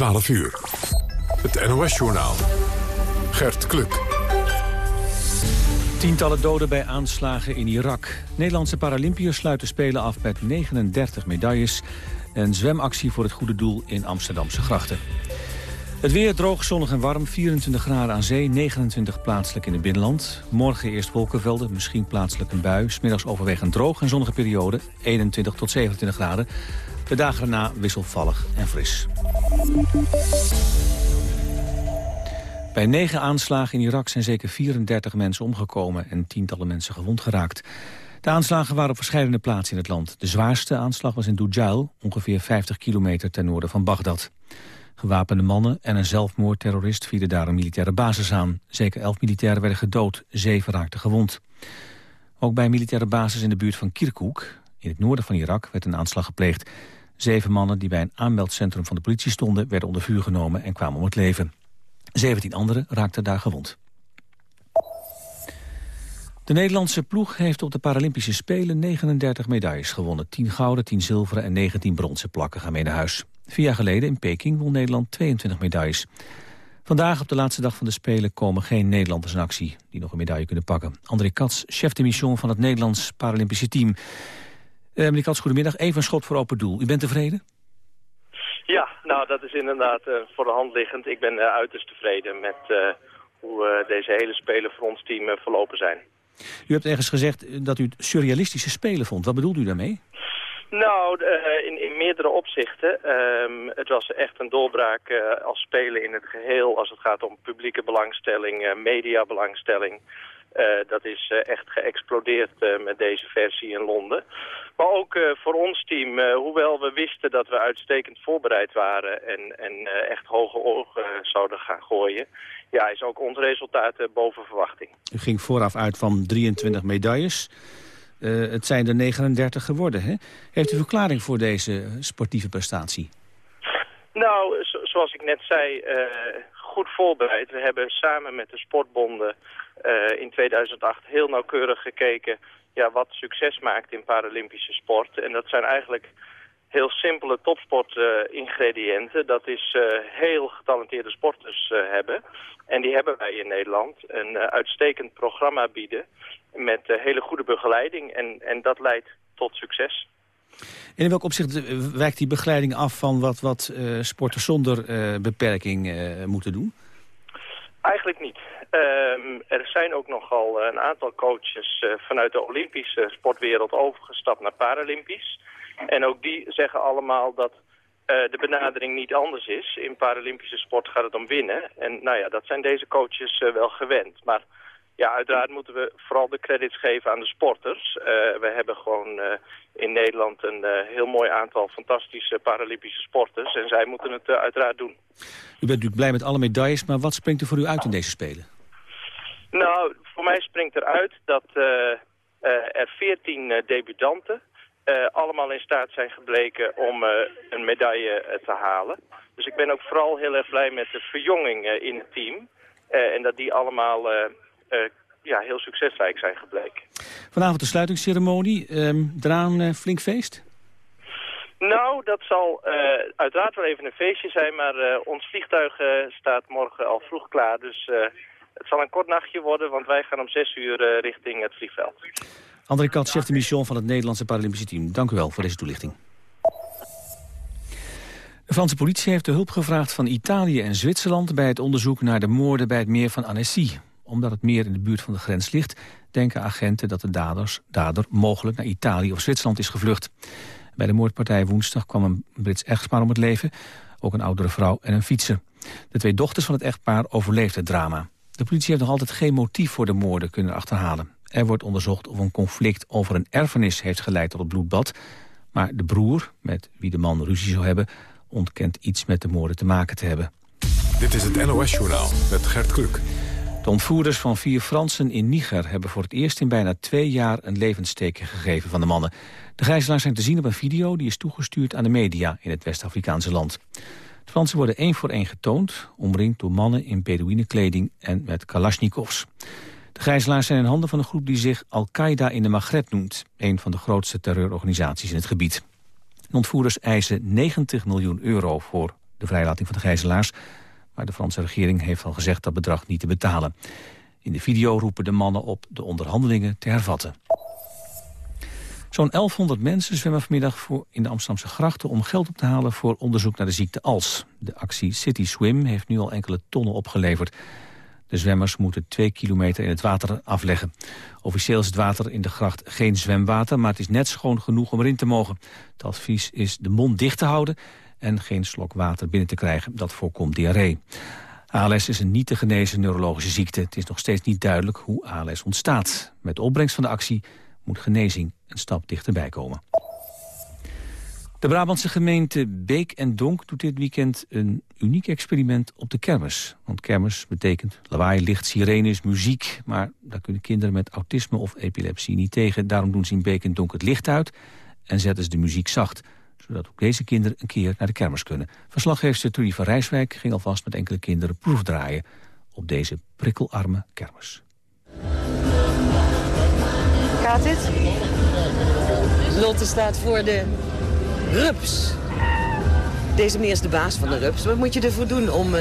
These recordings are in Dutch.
12 uur. Het NOS-journaal. Gert Kluk. Tientallen doden bij aanslagen in Irak. Nederlandse Paralympiërs sluiten Spelen af met 39 medailles. Een zwemactie voor het goede doel in Amsterdamse grachten. Het weer droog, zonnig en warm. 24 graden aan zee, 29 plaatselijk in het binnenland. Morgen eerst wolkenvelden, misschien plaatselijk een bui. Smiddags overwegend droog en zonnige periode, 21 tot 27 graden. De dagen erna wisselvallig en fris. Bij negen aanslagen in Irak zijn zeker 34 mensen omgekomen... en tientallen mensen gewond geraakt. De aanslagen waren op verschillende plaatsen in het land. De zwaarste aanslag was in Dujail, ongeveer 50 kilometer ten noorden van Bagdad. Gewapende mannen en een zelfmoordterrorist vielen daar een militaire basis aan. Zeker elf militairen werden gedood, zeven raakten gewond. Ook bij een militaire basis in de buurt van Kirkuk, in het noorden van Irak, werd een aanslag gepleegd. Zeven mannen die bij een aanmeldcentrum van de politie stonden... werden onder vuur genomen en kwamen om het leven. Zeventien anderen raakten daar gewond. De Nederlandse ploeg heeft op de Paralympische Spelen 39 medailles gewonnen. 10 gouden, 10 zilveren en 19 bronzen plakken gaan mee naar huis. Vier jaar geleden in Peking won Nederland 22 medailles. Vandaag op de laatste dag van de Spelen komen geen Nederlanders in actie... die nog een medaille kunnen pakken. André Katz, chef de mission van het Nederlands Paralympische team. Uh, meneer Katz, goedemiddag. Even een schot voor open doel. U bent tevreden? Ja, nou dat is inderdaad uh, voor de hand liggend. Ik ben uh, uiterst tevreden met hoe deze hele Spelen voor ons team verlopen zijn. U hebt ergens gezegd dat u het surrealistische spelen vond. Wat bedoelt u daarmee? Nou, in, in, meerdere opzichten. Um, het was echt een doorbraak uh, als spelen in het geheel als het gaat om publieke belangstelling, uh, mediabelangstelling. Dat is echt geëxplodeerd met deze versie in Londen. Maar ook voor ons team, hoewel we wisten dat we uitstekend voorbereid waren en, en echt hoge ogen zouden gaan gooien, ja, is ook ons resultaat boven verwachting. U ging vooraf uit van 23 medailles. Het zijn er 39 geworden. Hè? Heeft u verklaring voor deze sportieve prestatie? Nou, zoals ik net zei, goed voorbereid. We hebben samen met de sportbonden uh, in 2008 heel nauwkeurig gekeken... Ja, wat succes maakt in Paralympische sport. En dat zijn eigenlijk heel simpele topsport-ingrediënten. dat is uh, heel getalenteerde sporters uh, hebben. En die hebben wij in Nederland. Een uitstekend programma bieden met hele goede begeleiding. En, en dat leidt tot succes. In welk opzicht wijkt die begeleiding af van wat, wat sporters zonder beperking moeten doen? Eigenlijk niet. Um, er zijn ook nogal een aantal coaches vanuit de Olympische sportwereld overgestapt naar Paralympisch. En ook die zeggen allemaal dat uh, de benadering niet anders is. In Paralympische sport gaat het om winnen. En nou ja, dat zijn deze coaches wel gewend. Maar ja, uiteraard moeten we vooral de credits geven aan de sporters. Uh, we hebben gewoon in Nederland een heel mooi aantal fantastische Paralympische sporters. En zij moeten het uiteraard doen. U bent natuurlijk blij met alle medailles, maar wat springt er voor u uit in deze Spelen? Nou, voor mij springt eruit dat er veertien debutanten allemaal in staat zijn gebleken om een medaille te halen. Dus ik ben ook vooral heel erg blij met de verjonging in het team. en dat die allemaal ja, heel succesrijk zijn gebleken. Vanavond de sluitingsceremonie. Um, flink feest? Nou, dat zal uiteraard wel even een feestje zijn, maar ons vliegtuig staat morgen al vroeg klaar. Dus het zal een kort nachtje worden, want wij gaan om zes uur richting het vliegveld. André Kat, chef de mission van het Nederlandse Paralympische team. Dank u wel voor deze toelichting. De Franse politie heeft de hulp gevraagd van Italië en Zwitserland... bij het onderzoek naar de moorden bij het meer van Annecy. Omdat het meer in de buurt van de grens ligt... denken agenten dat de daders, dader mogelijk naar Italië of Zwitserland is gevlucht. Bij de moordpartij woensdag kwam een Brits echtpaar om het leven... ook een oudere vrouw en een fietser. De twee dochters van het echtpaar overleefden het drama. De politie heeft nog altijd geen motief voor de moorden kunnen achterhalen. Er wordt onderzocht of een conflict over een erfenis heeft geleid tot het bloedbad. Maar de broer, met wie de man ruzie zou hebben... ontkent iets met de moorden te maken te hebben. Dit is het NOS-journaal met Gert Kluk. De ontvoerders van vier Fransen in Niger hebben voor het eerst in bijna twee jaar een levensteken gegeven van de mannen. De gijzelaars zijn te zien op een video die is toegestuurd aan de media in het West-Afrikaanse land. De Fransen worden één voor één getoond, omringd door mannen in Bedouinenkleding en met kalasjnikovs. De gijzelaars zijn in handen van een groep die zich Al-Qaeda in de Maghreb noemt. Een van de grootste terreurorganisaties in het gebied. De ontvoerders eisen 90 miljoen euro voor de vrijlating van de gijzelaars. Maar de Franse regering heeft al gezegd dat bedrag niet te betalen. In de video roepen de mannen op de onderhandelingen te hervatten. Zo'n 1100 mensen zwemmen vanmiddag voor in de Amsterdamse grachten... om geld op te halen voor onderzoek naar de ziekte ALS. De actie City Swim heeft nu al enkele tonnen opgeleverd. De zwemmers moeten twee kilometer in het water afleggen. Officieel is het water in de gracht geen zwemwater... maar het is net schoon genoeg om erin te mogen. Het advies is de mond dicht te houden... en geen slok water binnen te krijgen. Dat voorkomt diarree. ALS is een niet te genezen neurologische ziekte. Het is nog steeds niet duidelijk hoe ALS ontstaat. Met de opbrengst van de actie moet genezing een stap dichterbij komen. De Brabantse gemeente Beek en Donk doet dit weekend een uniek experiment op de kermis. Want kermis betekent lawaai, licht, sirenes, muziek. Maar daar kunnen kinderen met autisme of epilepsie niet tegen. Daarom doen ze in Beek en Donk het licht uit en zetten ze de muziek zacht. Zodat ook deze kinderen een keer naar de kermis kunnen. Verslaggeefster Trudy van Rijswijk ging alvast met enkele kinderen proefdraaien op deze prikkelarme kermis. Gaat dit? Lotte staat voor de rups. Deze meneer is de baas van de rups. Wat moet je ervoor doen om uh,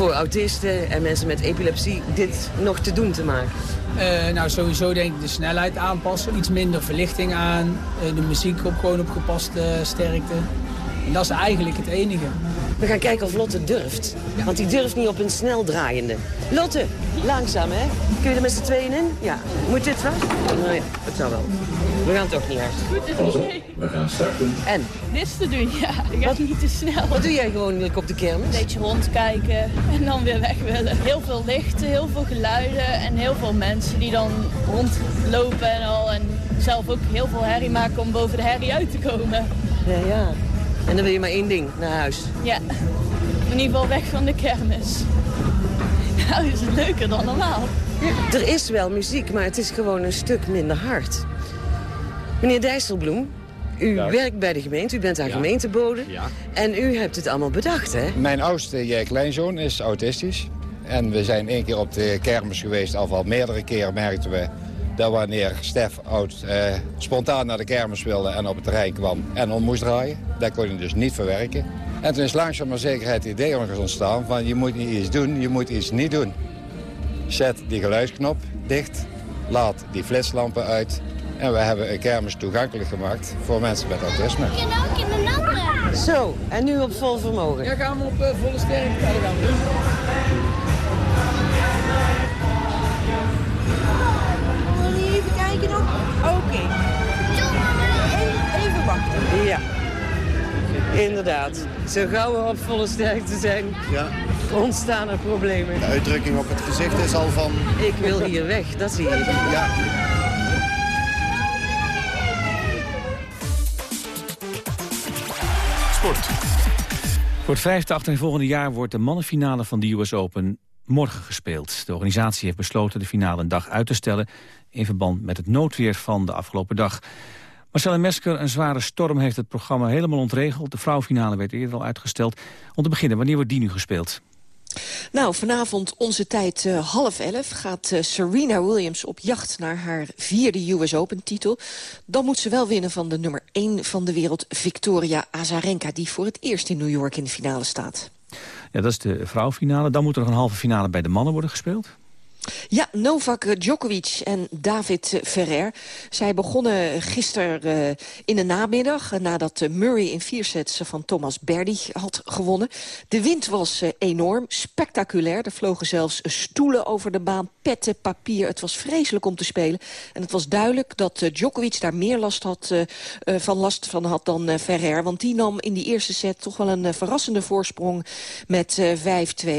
voor autisten en mensen met epilepsie dit nog te doen te maken? Uh, nou, sowieso denk ik de snelheid aanpassen. Iets minder verlichting aan. Uh, de muziek op gewoon op gepaste sterkte. En dat is eigenlijk het enige. We gaan kijken of Lotte durft. Want die durft niet op een snel draaiende. Lotte, langzaam hè? Kun je er met z'n tweeën in? Ja. Moet dit vast? Nou ja, dat zou wel. We gaan toch niet hard. Goed idee. We gaan starten. En? Niks te doen, ja. Ik ga niet te snel. Wat doe jij gewoon op de kermis? Een beetje rondkijken en dan weer weg willen. Heel veel lichten, heel veel geluiden en heel veel mensen die dan rondlopen en al. En zelf ook heel veel herrie maken om boven de herrie uit te komen. Ja, ja. En dan wil je maar één ding, naar huis. Ja, in ieder geval weg van de kermis. Nou is het leuker dan normaal. Ja, er is wel muziek, maar het is gewoon een stuk minder hard. Meneer Dijsselbloem, u werkt bij de gemeente, u bent haar gemeentebode. Ja. En u hebt het allemaal bedacht, hè? Mijn oudste jij kleinzoon is autistisch. En we zijn één keer op de kermis geweest, of al meerdere keren merkten we dat wanneer Stef oud eh, spontaan naar de kermis wilde en op het terrein kwam en om moest draaien, dat kon hij dus niet verwerken. En toen is langzaam maar zeker het idee ontstaan van je moet niet iets doen, je moet iets niet doen. Zet die geluidsknop dicht, laat die flitslampen uit en we hebben een kermis toegankelijk gemaakt voor mensen met autisme. Ik ken ook in andere. Zo, en nu op vol vermogen? Ja, gaan we op uh, volle sterkte. Gaan we doen. Ja. Inderdaad. Zo gauw we op volle sterkte zijn, ja. ontstaan er problemen. De uitdrukking op het gezicht is al van... Ik wil hier weg, dat zie je. Ja. Sport. Voor het vijfde volgende jaar wordt de mannenfinale van de US Open morgen gespeeld. De organisatie heeft besloten de finale een dag uit te stellen... in verband met het noodweer van de afgelopen dag. Marcelle Mesker, een zware storm heeft het programma helemaal ontregeld. De vrouwfinale werd eerder al uitgesteld. Om te beginnen, wanneer wordt die nu gespeeld? Nou, vanavond onze tijd uh, half elf gaat uh, Serena Williams op jacht naar haar vierde US Open-titel. Dan moet ze wel winnen van de nummer 1 van de wereld, Victoria Azarenka... die voor het eerst in New York in de finale staat. Ja, dat is de vrouwfinale. Dan moet er nog een halve finale bij de mannen worden gespeeld. Ja, Novak Djokovic en David Ferrer. Zij begonnen gisteren uh, in de namiddag... nadat Murray in vier sets van Thomas Berdy had gewonnen. De wind was uh, enorm, spectaculair. Er vlogen zelfs stoelen over de baan, petten, papier. Het was vreselijk om te spelen. En het was duidelijk dat Djokovic daar meer last, had, van last van had dan Ferrer. Want die nam in die eerste set toch wel een verrassende voorsprong met 5-2.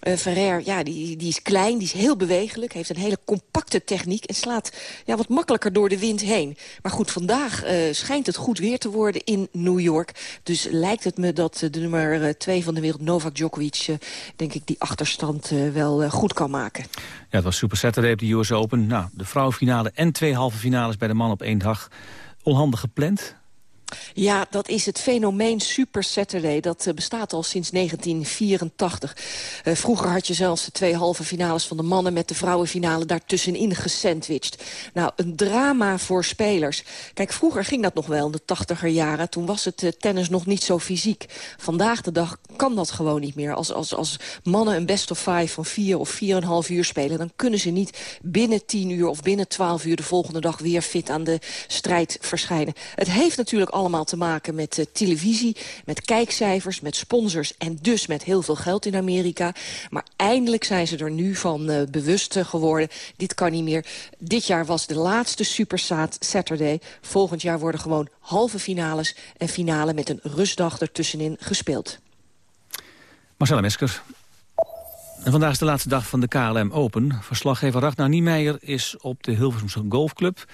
Ferrer, ja, die, die is klein, die is heel bewegelijk. Heeft een hele compacte techniek en slaat ja, wat makkelijker door de wind heen. Maar goed, vandaag uh, schijnt het goed weer te worden in New York. Dus lijkt het me dat de nummer 2 van de wereld, Novak Djokovic... Denk ik die achterstand wel goed kan maken. Ja, het was Super Saturday op de US Open. Nou, de vrouwenfinale en twee halve finales bij de man op één dag. Onhandig gepland. Ja, dat is het fenomeen Super Saturday. Dat uh, bestaat al sinds 1984. Uh, vroeger had je zelfs de twee halve finales van de mannen... met de vrouwenfinale daartussenin gesandwiched. Nou, een drama voor spelers. Kijk, vroeger ging dat nog wel in de tachtiger jaren. Toen was het uh, tennis nog niet zo fysiek. Vandaag de dag kan dat gewoon niet meer. Als, als, als mannen een best of five van vier of vier en een half uur spelen... dan kunnen ze niet binnen tien uur of binnen twaalf uur... de volgende dag weer fit aan de strijd verschijnen. Het heeft natuurlijk allemaal te maken met uh, televisie, met kijkcijfers, met sponsors... en dus met heel veel geld in Amerika. Maar eindelijk zijn ze er nu van uh, bewust geworden. Dit kan niet meer. Dit jaar was de laatste Super Saturday. Volgend jaar worden gewoon halve finales en finale... met een rustdag ertussenin gespeeld. Marcella Mesker. En vandaag is de laatste dag van de KLM Open. Verslaggever Ragnar Niemeyer is op de Hilversumse Golfclub.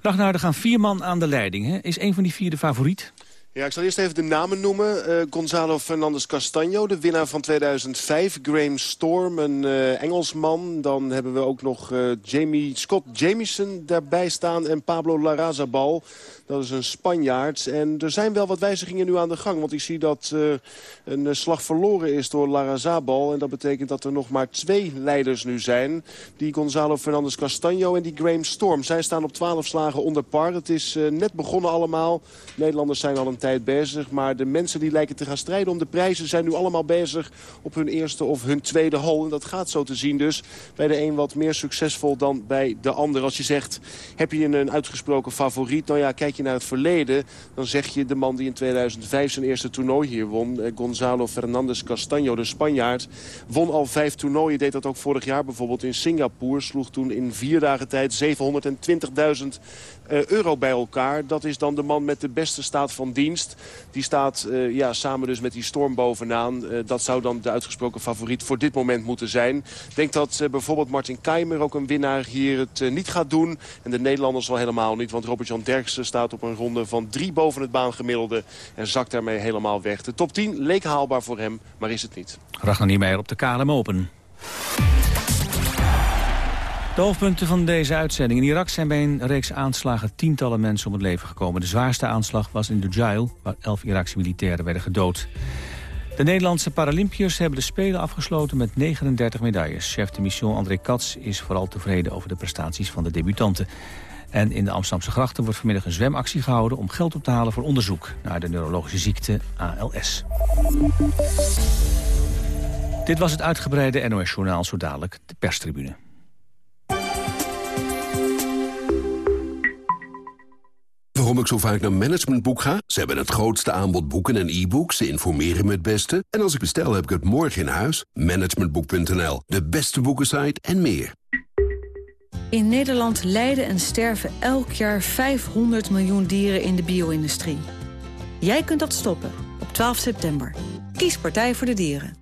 Ragnar, er gaan vier man aan de leiding. Hè? Is een van die vier de favoriet? Ja, ik zal eerst even de namen noemen. Uh, Gonzalo Fernandez Castaño, de winnaar van 2005. Graham Storm, een uh, Engelsman. Dan hebben we ook nog uh, Jamie, Scott Jamieson daarbij staan. En Pablo Larrazabal, dat is een Spanjaard. En er zijn wel wat wijzigingen nu aan de gang. Want ik zie dat een slag verloren is door Larrazabal. En dat betekent dat er nog maar twee leiders nu zijn. Die Gonzalo Fernandez Castaño en die Graham Storm. Zij staan op 12 slagen onder par. Het is net begonnen allemaal. Nederlanders zijn al een tijd bezig. Maar de mensen die lijken te gaan strijden om de prijzen... zijn nu allemaal bezig op hun eerste of hun tweede hole. En dat gaat zo te zien dus. Bij de een wat meer succesvol dan bij de ander. Als je zegt, heb je een uitgesproken favoriet? Nou ja, kijk je naar het verleden... dan zeg je de man die in 2005 zijn eerste toernooi hier won... Eh, Gonzalo Fernandez Castaño, de Spanjaard... won al vijf toernooien. Deed dat ook vorig jaar bijvoorbeeld in Singapore. Sloeg toen in vier dagen tijd 720.000 uh, euro bij elkaar. Dat is dan de man met de beste staat van dienst. Die staat uh, ja, samen dus met die storm bovenaan. Uh, dat zou dan de uitgesproken favoriet voor dit moment moeten zijn. Ik denk dat bijvoorbeeld Martin Keimer, ook een winnaar, hier het niet gaat doen. En de Nederlanders wel helemaal niet. Want Robert-Jan Derksen staat op een ronde van drie boven het baangemiddelde. En zakt daarmee helemaal weg. De top 10 leek haalbaar voor hem, maar is het niet. Ragnar Niemeyer op de KLM Open. De hoofdpunten van deze uitzending. In Irak zijn bij een reeks aanslagen tientallen mensen om het leven gekomen. De zwaarste aanslag was in Dujail, waar elf Iraakse militairen werden gedood. De Nederlandse Paralympiërs hebben de Spelen afgesloten met 39 medailles. Chef de mission André Katz is vooral tevreden over de prestaties van de debutanten. En in de Amsterdamse grachten wordt vanmiddag een zwemactie gehouden... om geld op te halen voor onderzoek naar de neurologische ziekte ALS. Dit was het uitgebreide NOS-journaal, zo dadelijk de perstribune. Waarom ik zo vaak naar Managementboek ga? Ze hebben het grootste aanbod boeken en e-books. Ze informeren me het beste. En als ik bestel, heb ik het morgen in huis. Managementboek.nl, de beste boekensite en meer. In Nederland lijden en sterven elk jaar 500 miljoen dieren in de bio-industrie. Jij kunt dat stoppen op 12 september. Kies Partij voor de Dieren.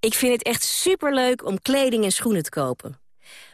Ik vind het echt superleuk om kleding en schoenen te kopen.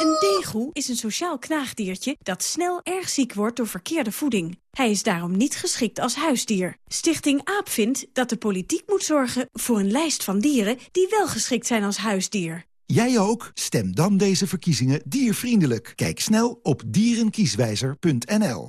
Een deegoe is een sociaal knaagdiertje dat snel erg ziek wordt door verkeerde voeding. Hij is daarom niet geschikt als huisdier. Stichting AAP vindt dat de politiek moet zorgen voor een lijst van dieren die wel geschikt zijn als huisdier. Jij ook? Stem dan deze verkiezingen diervriendelijk. Kijk snel op dierenkieswijzer.nl.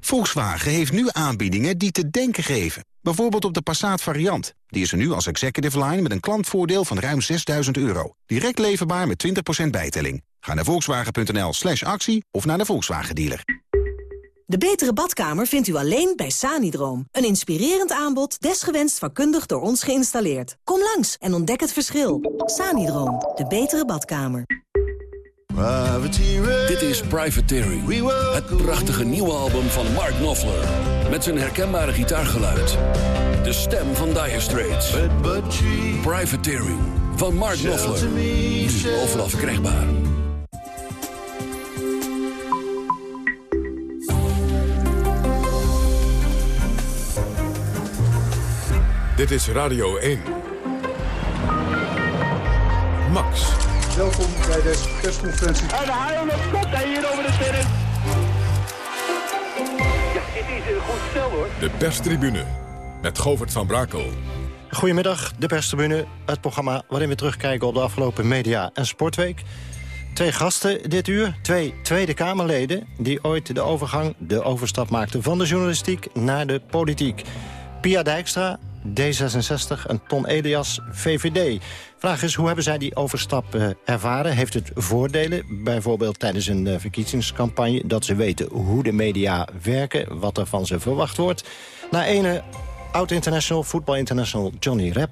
Volkswagen heeft nu aanbiedingen die te denken geven. Bijvoorbeeld op de Passat variant. Die is er nu als executive line met een klantvoordeel van ruim 6000 euro. Direct leverbaar met 20% bijtelling. Ga naar volkswagen.nl slash actie of naar de Volkswagen dealer. De betere badkamer vindt u alleen bij Sanidroom. Een inspirerend aanbod, desgewenst vakkundig door ons geïnstalleerd. Kom langs en ontdek het verschil. Sanidroom, de betere badkamer. Dit is Privateering, het prachtige nieuwe album van Mark Knopfler. Met zijn herkenbare gitaargeluid. De stem van Dire Straits. Privateering van Mark Knopfler. Nu overal verkrijgbaar. Dit is Radio 1. Max. Welkom bij deze persconferentie. En de haal op kop hier over de terrein. Ja, dit is een goed stel hoor. De perstribune met Govert van Brakel. Goedemiddag, de perstribune, het programma waarin we terugkijken op de afgelopen media- en sportweek. Twee gasten dit uur, twee Tweede Kamerleden... die ooit de overgang, de overstap maakten van de journalistiek naar de politiek. Pia Dijkstra, D66 en Ton Elias, VVD. Vraag is, hoe hebben zij die overstap eh, ervaren? Heeft het voordelen, bijvoorbeeld tijdens een eh, verkiezingscampagne... dat ze weten hoe de media werken, wat er van ze verwacht wordt? Na ene oud-international, voetbal-international Johnny Rep...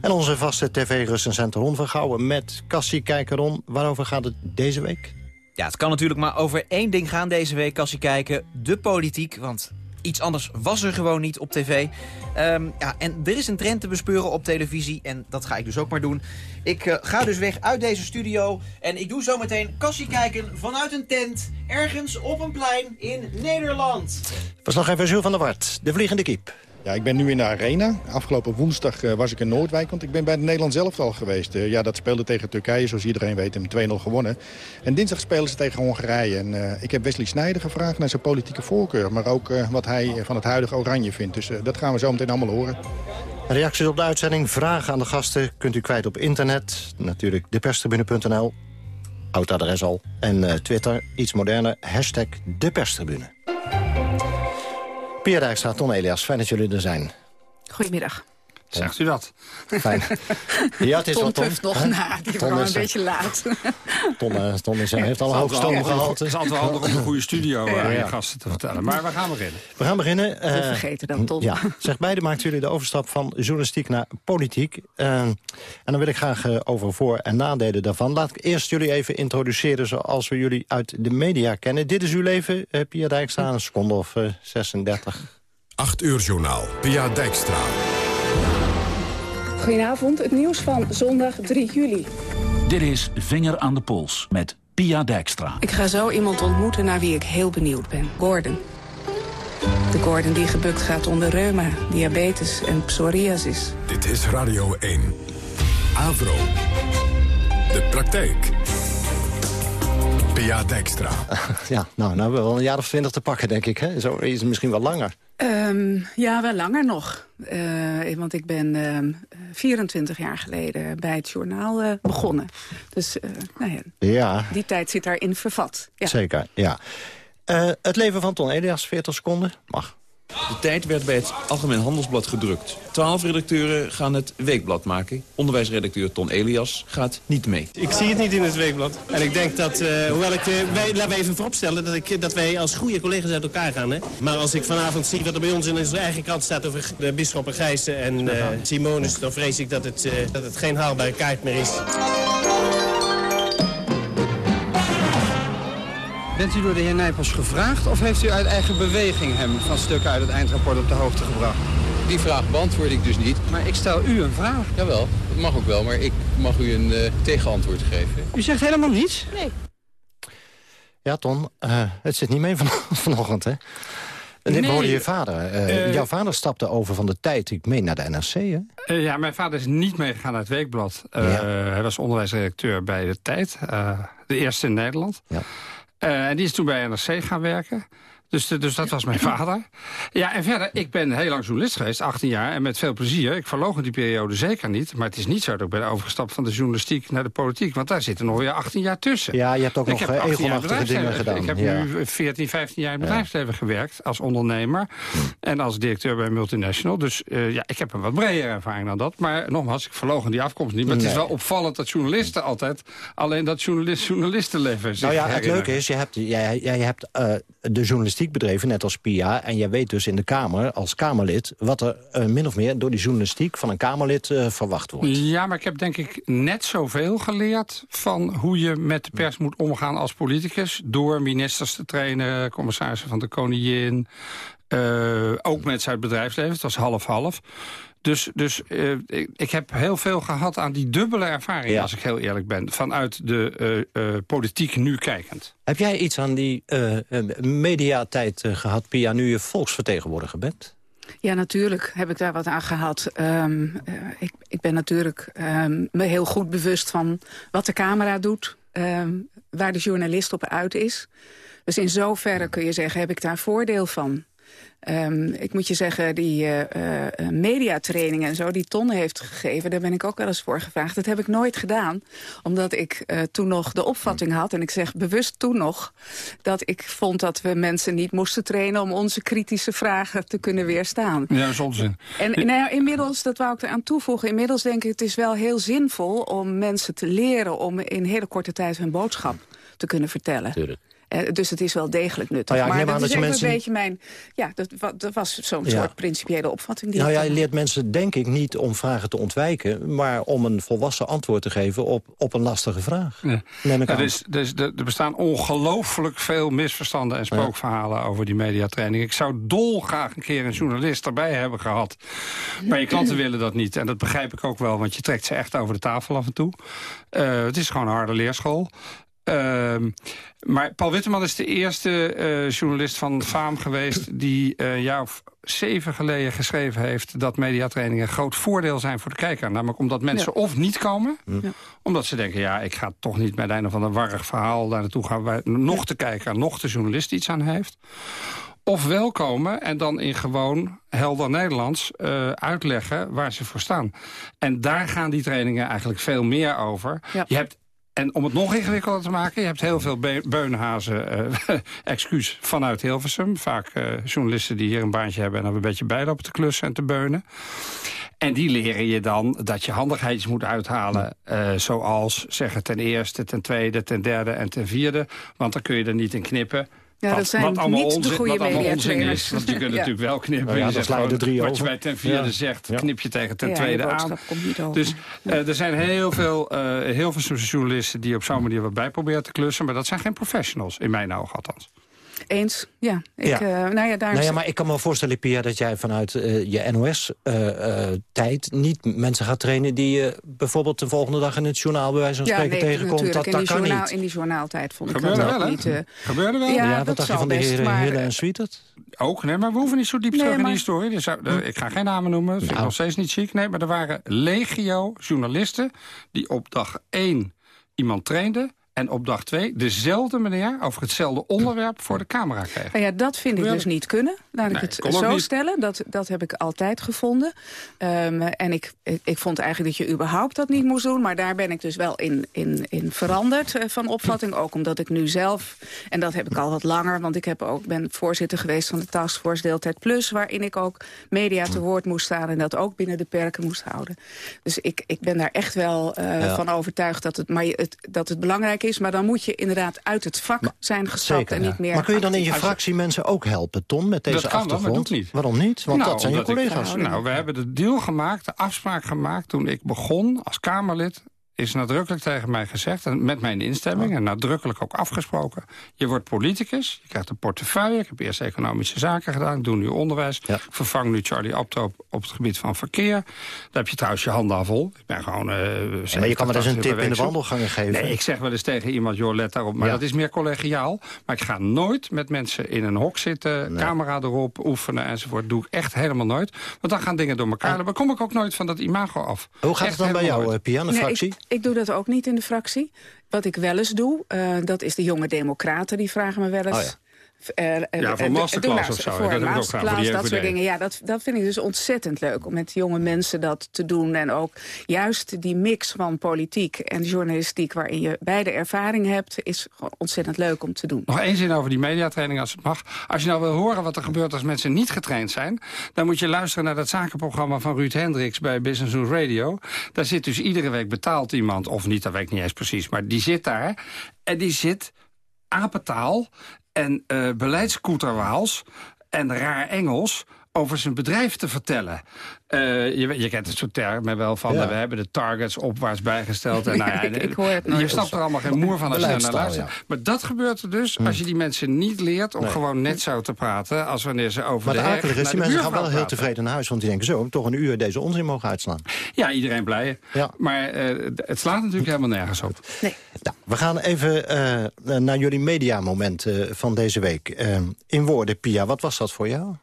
en onze vaste tv-recensent Ron Vergouwen met Cassie Kijker Ron. Waarover gaat het deze week? Ja, het kan natuurlijk maar over één ding gaan deze week als je kijken. De politiek, want iets anders was er gewoon niet op tv. Ehm, ja, en er is een trend te bespeuren op televisie en dat ga ik dus ook maar doen. Ik eh, ga dus weg uit deze studio en ik doe zometeen kassie kijken vanuit een tent... ergens op een plein in Nederland. Verslaggever Jules van der Wart, de vliegende kiep. Ja, ik ben nu in de arena. Afgelopen woensdag eh, was ik in Noordwijk, want ik ben bij het Nederlands elftal geweest. Eh, ja, dat speelde tegen Turkije, zoals iedereen weet, en 2-0 gewonnen. En dinsdag spelen ze tegen Hongarije. En eh, ik heb Wesley Sneijder gevraagd naar zijn politieke voorkeur, maar ook wat hij van het huidige Oranje vindt. Dus dat gaan we zo meteen allemaal horen. Reacties op de uitzending, vragen aan de gasten kunt u kwijt op internet. Natuurlijk deperstribune.nl, oud adres al. En Twitter, iets moderner, hashtag deperstribune. Pia Dijkstra, Ton Elias, fijn dat jullie er zijn. Goedemiddag. Zegt u dat? Fijn. Ja, het is Tom wat Tom. nog na, die al is, een eh, beetje laat. Ton, eh, Ton is, heeft al een hoog stoomgehalte. Het is altijd wel handig om een goede studio eh, Ja, aan je gasten te vertellen. Maar we gaan beginnen. We gaan beginnen. eh, We vergeten dat, Ton. Ja, zeg beide maakten jullie de overstap van journalistiek naar politiek. Eh, en dan wil ik graag eh, over voor- en nadelen daarvan. Laat ik eerst jullie even introduceren zoals we jullie uit de media kennen. Dit is uw leven, eh, Pia Dijkstra, een seconde of eh, 36. 8 uur journaal. Pia Dijkstra. Goedenavond, het nieuws van zondag 3 juli. Dit is Vinger aan de Pols met Pia Dijkstra. Ik ga zo iemand ontmoeten naar wie ik heel benieuwd ben. Gordon. De Gordon die gebukt gaat onder reuma, diabetes en psoriasis. Dit is Radio 1. Avro. De praktijk. Pia Dijkstra. Ja, nou, nou hebben we wel een jaar of twintig te pakken, denk ik. Hè? Zo is het misschien wel langer. Ehm, ja, wel langer nog. Eh, want ik ben ehm, 24 jaar geleden bij het journaal eh, begonnen. Dus eh, nou ja, Ja, die tijd zit daarin vervat. Ja. zeker. Ja. Eh, het leven van Ton Elias, 40 seconden. Mag. De tijd werd bij het Algemeen Handelsblad gedrukt. Twaalf redacteuren gaan het weekblad maken. Onderwijsredacteur Ton Elias gaat niet mee. Ik zie het niet in het weekblad. En ik denk dat, eh, hoewel ik, eh, wij, laten we even vooropstellen dat, ik, dat wij als goede collega's uit elkaar gaan. Hè? Maar als ik vanavond zie wat er bij ons in onze eigen krant staat over de bisschoppen Gijssen en eh Simonus, dan vrees ik dat het, eh, dat het geen haalbare kaart meer is. Bent u door de heer Nijpels gevraagd of heeft u uit eigen beweging hem van stukken uit het eindrapport op de hoogte gebracht? Die vraag beantwoord ik dus niet. Maar ik stel u een vraag. Jawel, dat mag ook wel, maar ik mag u een eh, tegenantwoord geven. U zegt helemaal niets? Nee. Ja, Ton, eh, het zit niet mee van, vanochtend, hè? En dit Nee. hoorde je vader. Eh, jouw vader stapte over van de tijd, ik meen, naar de NRC, hè? Eh, ja, mijn vader is niet meegegaan naar het Weekblad. Eh, Hij was onderwijsredacteur bij De Tijd. eh, de eerste in Nederland. Eh, en die is toen bij NRC gaan werken. Dus, de- dus dat was mijn vader. Ja, en verder, ik ben heel lang journalist geweest, 18 jaar. En met veel plezier. Ik verloog die periode zeker niet. Maar het is niet zo dat ik ben overgestapt van de journalistiek naar de politiek. Want daar zitten nog weer 18 jaar tussen. Ja, je hebt ook Ik nog heb eh, 18 jaar egelachtige dingen gedaan. Ik heb ja. nu 14, 15 jaar in het bedrijfsleven gewerkt als ondernemer. En als directeur bij een multinational. Dus eh, ja, ik heb een wat bredere ervaring dan dat. Maar nogmaals, ik verlogen die afkomst niet. Maar het is wel opvallend dat journalisten altijd... alleen dat journalist journalistenleven Nou ja, het herinneren. leuke is, je hebt, jij, jij hebt eh, de journalistiek journalistiek bedreven, net als Pia. En jij weet dus in de Kamer, als Kamerlid... wat er eh, min of meer door die journalistiek van een Kamerlid eh, verwacht wordt. Ja, maar ik heb denk ik net zoveel geleerd... van hoe je met de pers moet omgaan als politicus... door ministers te trainen, commissarissen van de Koningin... Uh, ook mensen uit het bedrijfsleven, het was half-half. Dus, dus uh, ik, ik, heb heel veel gehad aan die dubbele ervaring, als ik heel eerlijk ben. Vanuit de uh, politiek nu kijkend. Heb jij iets aan die mediatijd gehad, Pia, nu je volksvertegenwoordiger bent? Ja, natuurlijk heb ik daar wat aan gehad. Um, ik, ik, ben natuurlijk um, me heel goed bewust van wat de camera doet. Um, waar de journalist op uit is. Dus in zoverre kun je zeggen, heb ik daar voordeel van. Um, ik moet je zeggen, die uh, uh, mediatrainingen en zo... die Ton heeft gegeven, daar ben ik ook wel eens voor gevraagd. Dat heb ik nooit gedaan, omdat ik uh, toen nog de opvatting had... en ik zeg bewust toen nog... dat ik vond dat we mensen niet moesten trainen... om onze kritische vragen te kunnen weerstaan. Ja, dat is onzin. En nou inmiddels, dat wou ik eraan toevoegen... inmiddels denk ik het is wel heel zinvol om mensen te leren... om in hele korte tijd hun boodschap te kunnen vertellen. Tuurlijk. Uh, dus het is wel degelijk nuttig. Nou ja, maar dat is dat mensen... een beetje mijn... Ja, dat, dat was zo'n Ja. soort principiële opvatting. Die Nou ja, je leert mensen denk ik niet om vragen te ontwijken... maar om een volwassen antwoord te geven op, op een lastige vraag. Ja. Neem ik Ja, aan. dus, dus er bestaan ongelooflijk veel misverstanden en spookverhalen over die mediatraining. Ik zou dolgraag een keer een journalist erbij hebben gehad. Maar je klanten willen dat niet. En dat begrijp ik ook wel, want je trekt ze echt over de tafel af en toe. Eh, het is gewoon een harde leerschool. Ehm, maar Paul Witteman is de eerste eh, journalist van faam geweest... die eh, een jaar of zeven geleden geschreven heeft... dat mediatrainingen een groot voordeel zijn voor de kijker. Namelijk omdat mensen Ja. of niet komen... Ja. omdat ze denken, ja, ik ga toch niet met een of ander warrig verhaal... daar naartoe gaan waar nog de kijker, nog de journalist iets aan heeft. Of wel komen en dan in gewoon helder Nederlands eh, uitleggen waar ze voor staan. En daar gaan die trainingen eigenlijk veel meer over. Ja. Je hebt en om het nog ingewikkelder te maken... je hebt heel veel be beunhazen, eh, excuus, vanuit Hilversum. Vaak eh, journalisten die hier een baantje hebben... en dan een beetje bijlopen te klussen en te beunen. En die leren je dan dat je handigheidjes moet uithalen. eh, zoals zeggen ten eerste, ten tweede, ten derde en ten vierde. Want dan kun je er niet in knippen. Ja, wat, dat zijn wat allemaal niet de goede wat allemaal onzin mediatrainers. is. Want je kunt Ja. natuurlijk wel knippen. Ja, dan sla je er drie wat je bij ten vierde Ja. zegt, knip je tegen ten tweede aan. komt niet over. Dus eh, er zijn heel veel eh heel veel journalisten die op zo'n manier wat bij proberen te klussen. Maar dat zijn geen professionals, in mijn ogen althans. Eens, ja. Ik, Ja. eh, nou ja, daar Nou ja, maar ik kan me voorstellen, Pia, dat jij vanuit eh, je NOS-tijd... niet mensen gaat trainen die je bijvoorbeeld de volgende dag in het journaal... bij wijze van ja, spreken nee, tegenkomt. natuurlijk. Dat, in, dat die kan journaal, niet. in die journaaltijd vond ik Gebeurde dat wel, niet... eh, Gebeurde wel. Ja, Ja, dat wat dacht je van de heren maar, Hille eh, en Sweetert? Ook, nee, maar we hoeven niet zo diep Nee, terug in die historie. Dus, zou- de- ik ga geen namen noemen, dat vind ik Nou. nog steeds niet ziek. Nee, maar er waren legio journalisten die op dag één iemand trainden... en op dag twee dezelfde meneer over hetzelfde onderwerp voor de camera kreeg. Nou ja, dat vind ik dus niet kunnen. Laat ik Nee, het zo niet. stellen. Dat, dat heb ik altijd gevonden. Ehm, en ik, ik, ik vond eigenlijk dat je überhaupt dat niet moest doen. Maar daar ben ik dus wel in, in, in veranderd eh, van opvatting. Ook omdat ik nu zelf, en dat heb ik al wat langer... want ik heb ook, ben voorzitter geweest van de Taskforce Deeltijd Plus... waarin ik ook media te woord moest staan... en dat ook binnen de perken moest houden. Dus ik, ik ben daar echt wel eh, Ja. van overtuigd dat het, maar je- het, dat het belangrijk is. Maar dan moet je inderdaad uit het vak zijn gestapt... en niet meer Maar kun je dan in je fractie mensen ook helpen, Ton, met deze dat kan wel, maar achtergrond? doe ik niet. Waarom niet? Want Nou, dat zijn je ik- collega's. nou, we hebben de deal gemaakt, de afspraak gemaakt... toen ik begon als Kamerlid is nadrukkelijk tegen mij gezegd... en met mijn instemming en nadrukkelijk ook afgesproken... je wordt politicus, je krijgt een portefeuille... ik heb eerst economische zaken gedaan, ik doe nu onderwijs... Ja. vervang nu Charlie Abto op, op het gebied van verkeer. Daar heb je trouwens je handen aan vol. Ik ben gewoon... eh, Ja, maar je 70, kan me dus een 80 uur tip in de wandelgangen geven. Nee, ik zeg wel eens tegen iemand, joh, let daarop. Maar Ja. dat is meer collegiaal. Maar ik ga nooit met mensen in een hok zitten... camera erop, oefenen enzovoort. doe ik echt helemaal nooit. Want dan gaan dingen door elkaar. Dan kom ik ook nooit van dat imago af. Hoe gaat Echt het dan bij jou, nooit. eh, Pia, Nee, fractie? ik, ik doe dat ook niet in de fractie. Wat ik wel eens doe, eh, dat is de jonge democraten. Die vragen me wel eens... Oh. Ja, voor masterclass of zo, Voor dat ook masterclass, voor dat soort dingen. Ja, dat, dat vind ik dus ontzettend leuk. Om met jonge mensen dat te doen. En ook juist die mix van politiek en journalistiek... waarin je beide ervaring hebt, is ontzettend leuk om te doen. Nog één zin over die mediatraining als het mag. Als je nou wil horen wat er gebeurt als mensen niet getraind zijn... dan moet je luisteren naar dat zakenprogramma van Ruud Hendricks... bij Business News Radio. Daar zit dus iedere week betaald iemand, of niet, dat weet ik niet eens precies... maar die zit daar en die zit apentaal... en uh, beleidskoeterwaals en raar Engels over zijn bedrijf te vertellen. Uh, je, je, kent het soort termen wel van... Ja. we hebben de targets opwaarts bijgesteld. En, nou ja, ik, ik hoor het je snapt er allemaal geen moer van als je naar luistert. Ja. Maar dat gebeurt er dus als je die mensen niet leert... om nee. gewoon net zo te praten als wanneer ze over maar de Maar het is, die mensen gaan wel heel tevreden naar huis... want die denken zo, toch een uur deze onzin mogen uitslaan. Ja, iedereen blij. Ja. Maar uh, het slaat natuurlijk helemaal nergens op. Nee. Nou, we gaan even uh, naar jullie mediamoment van deze week. in woorden, Pia, wat was dat voor jou?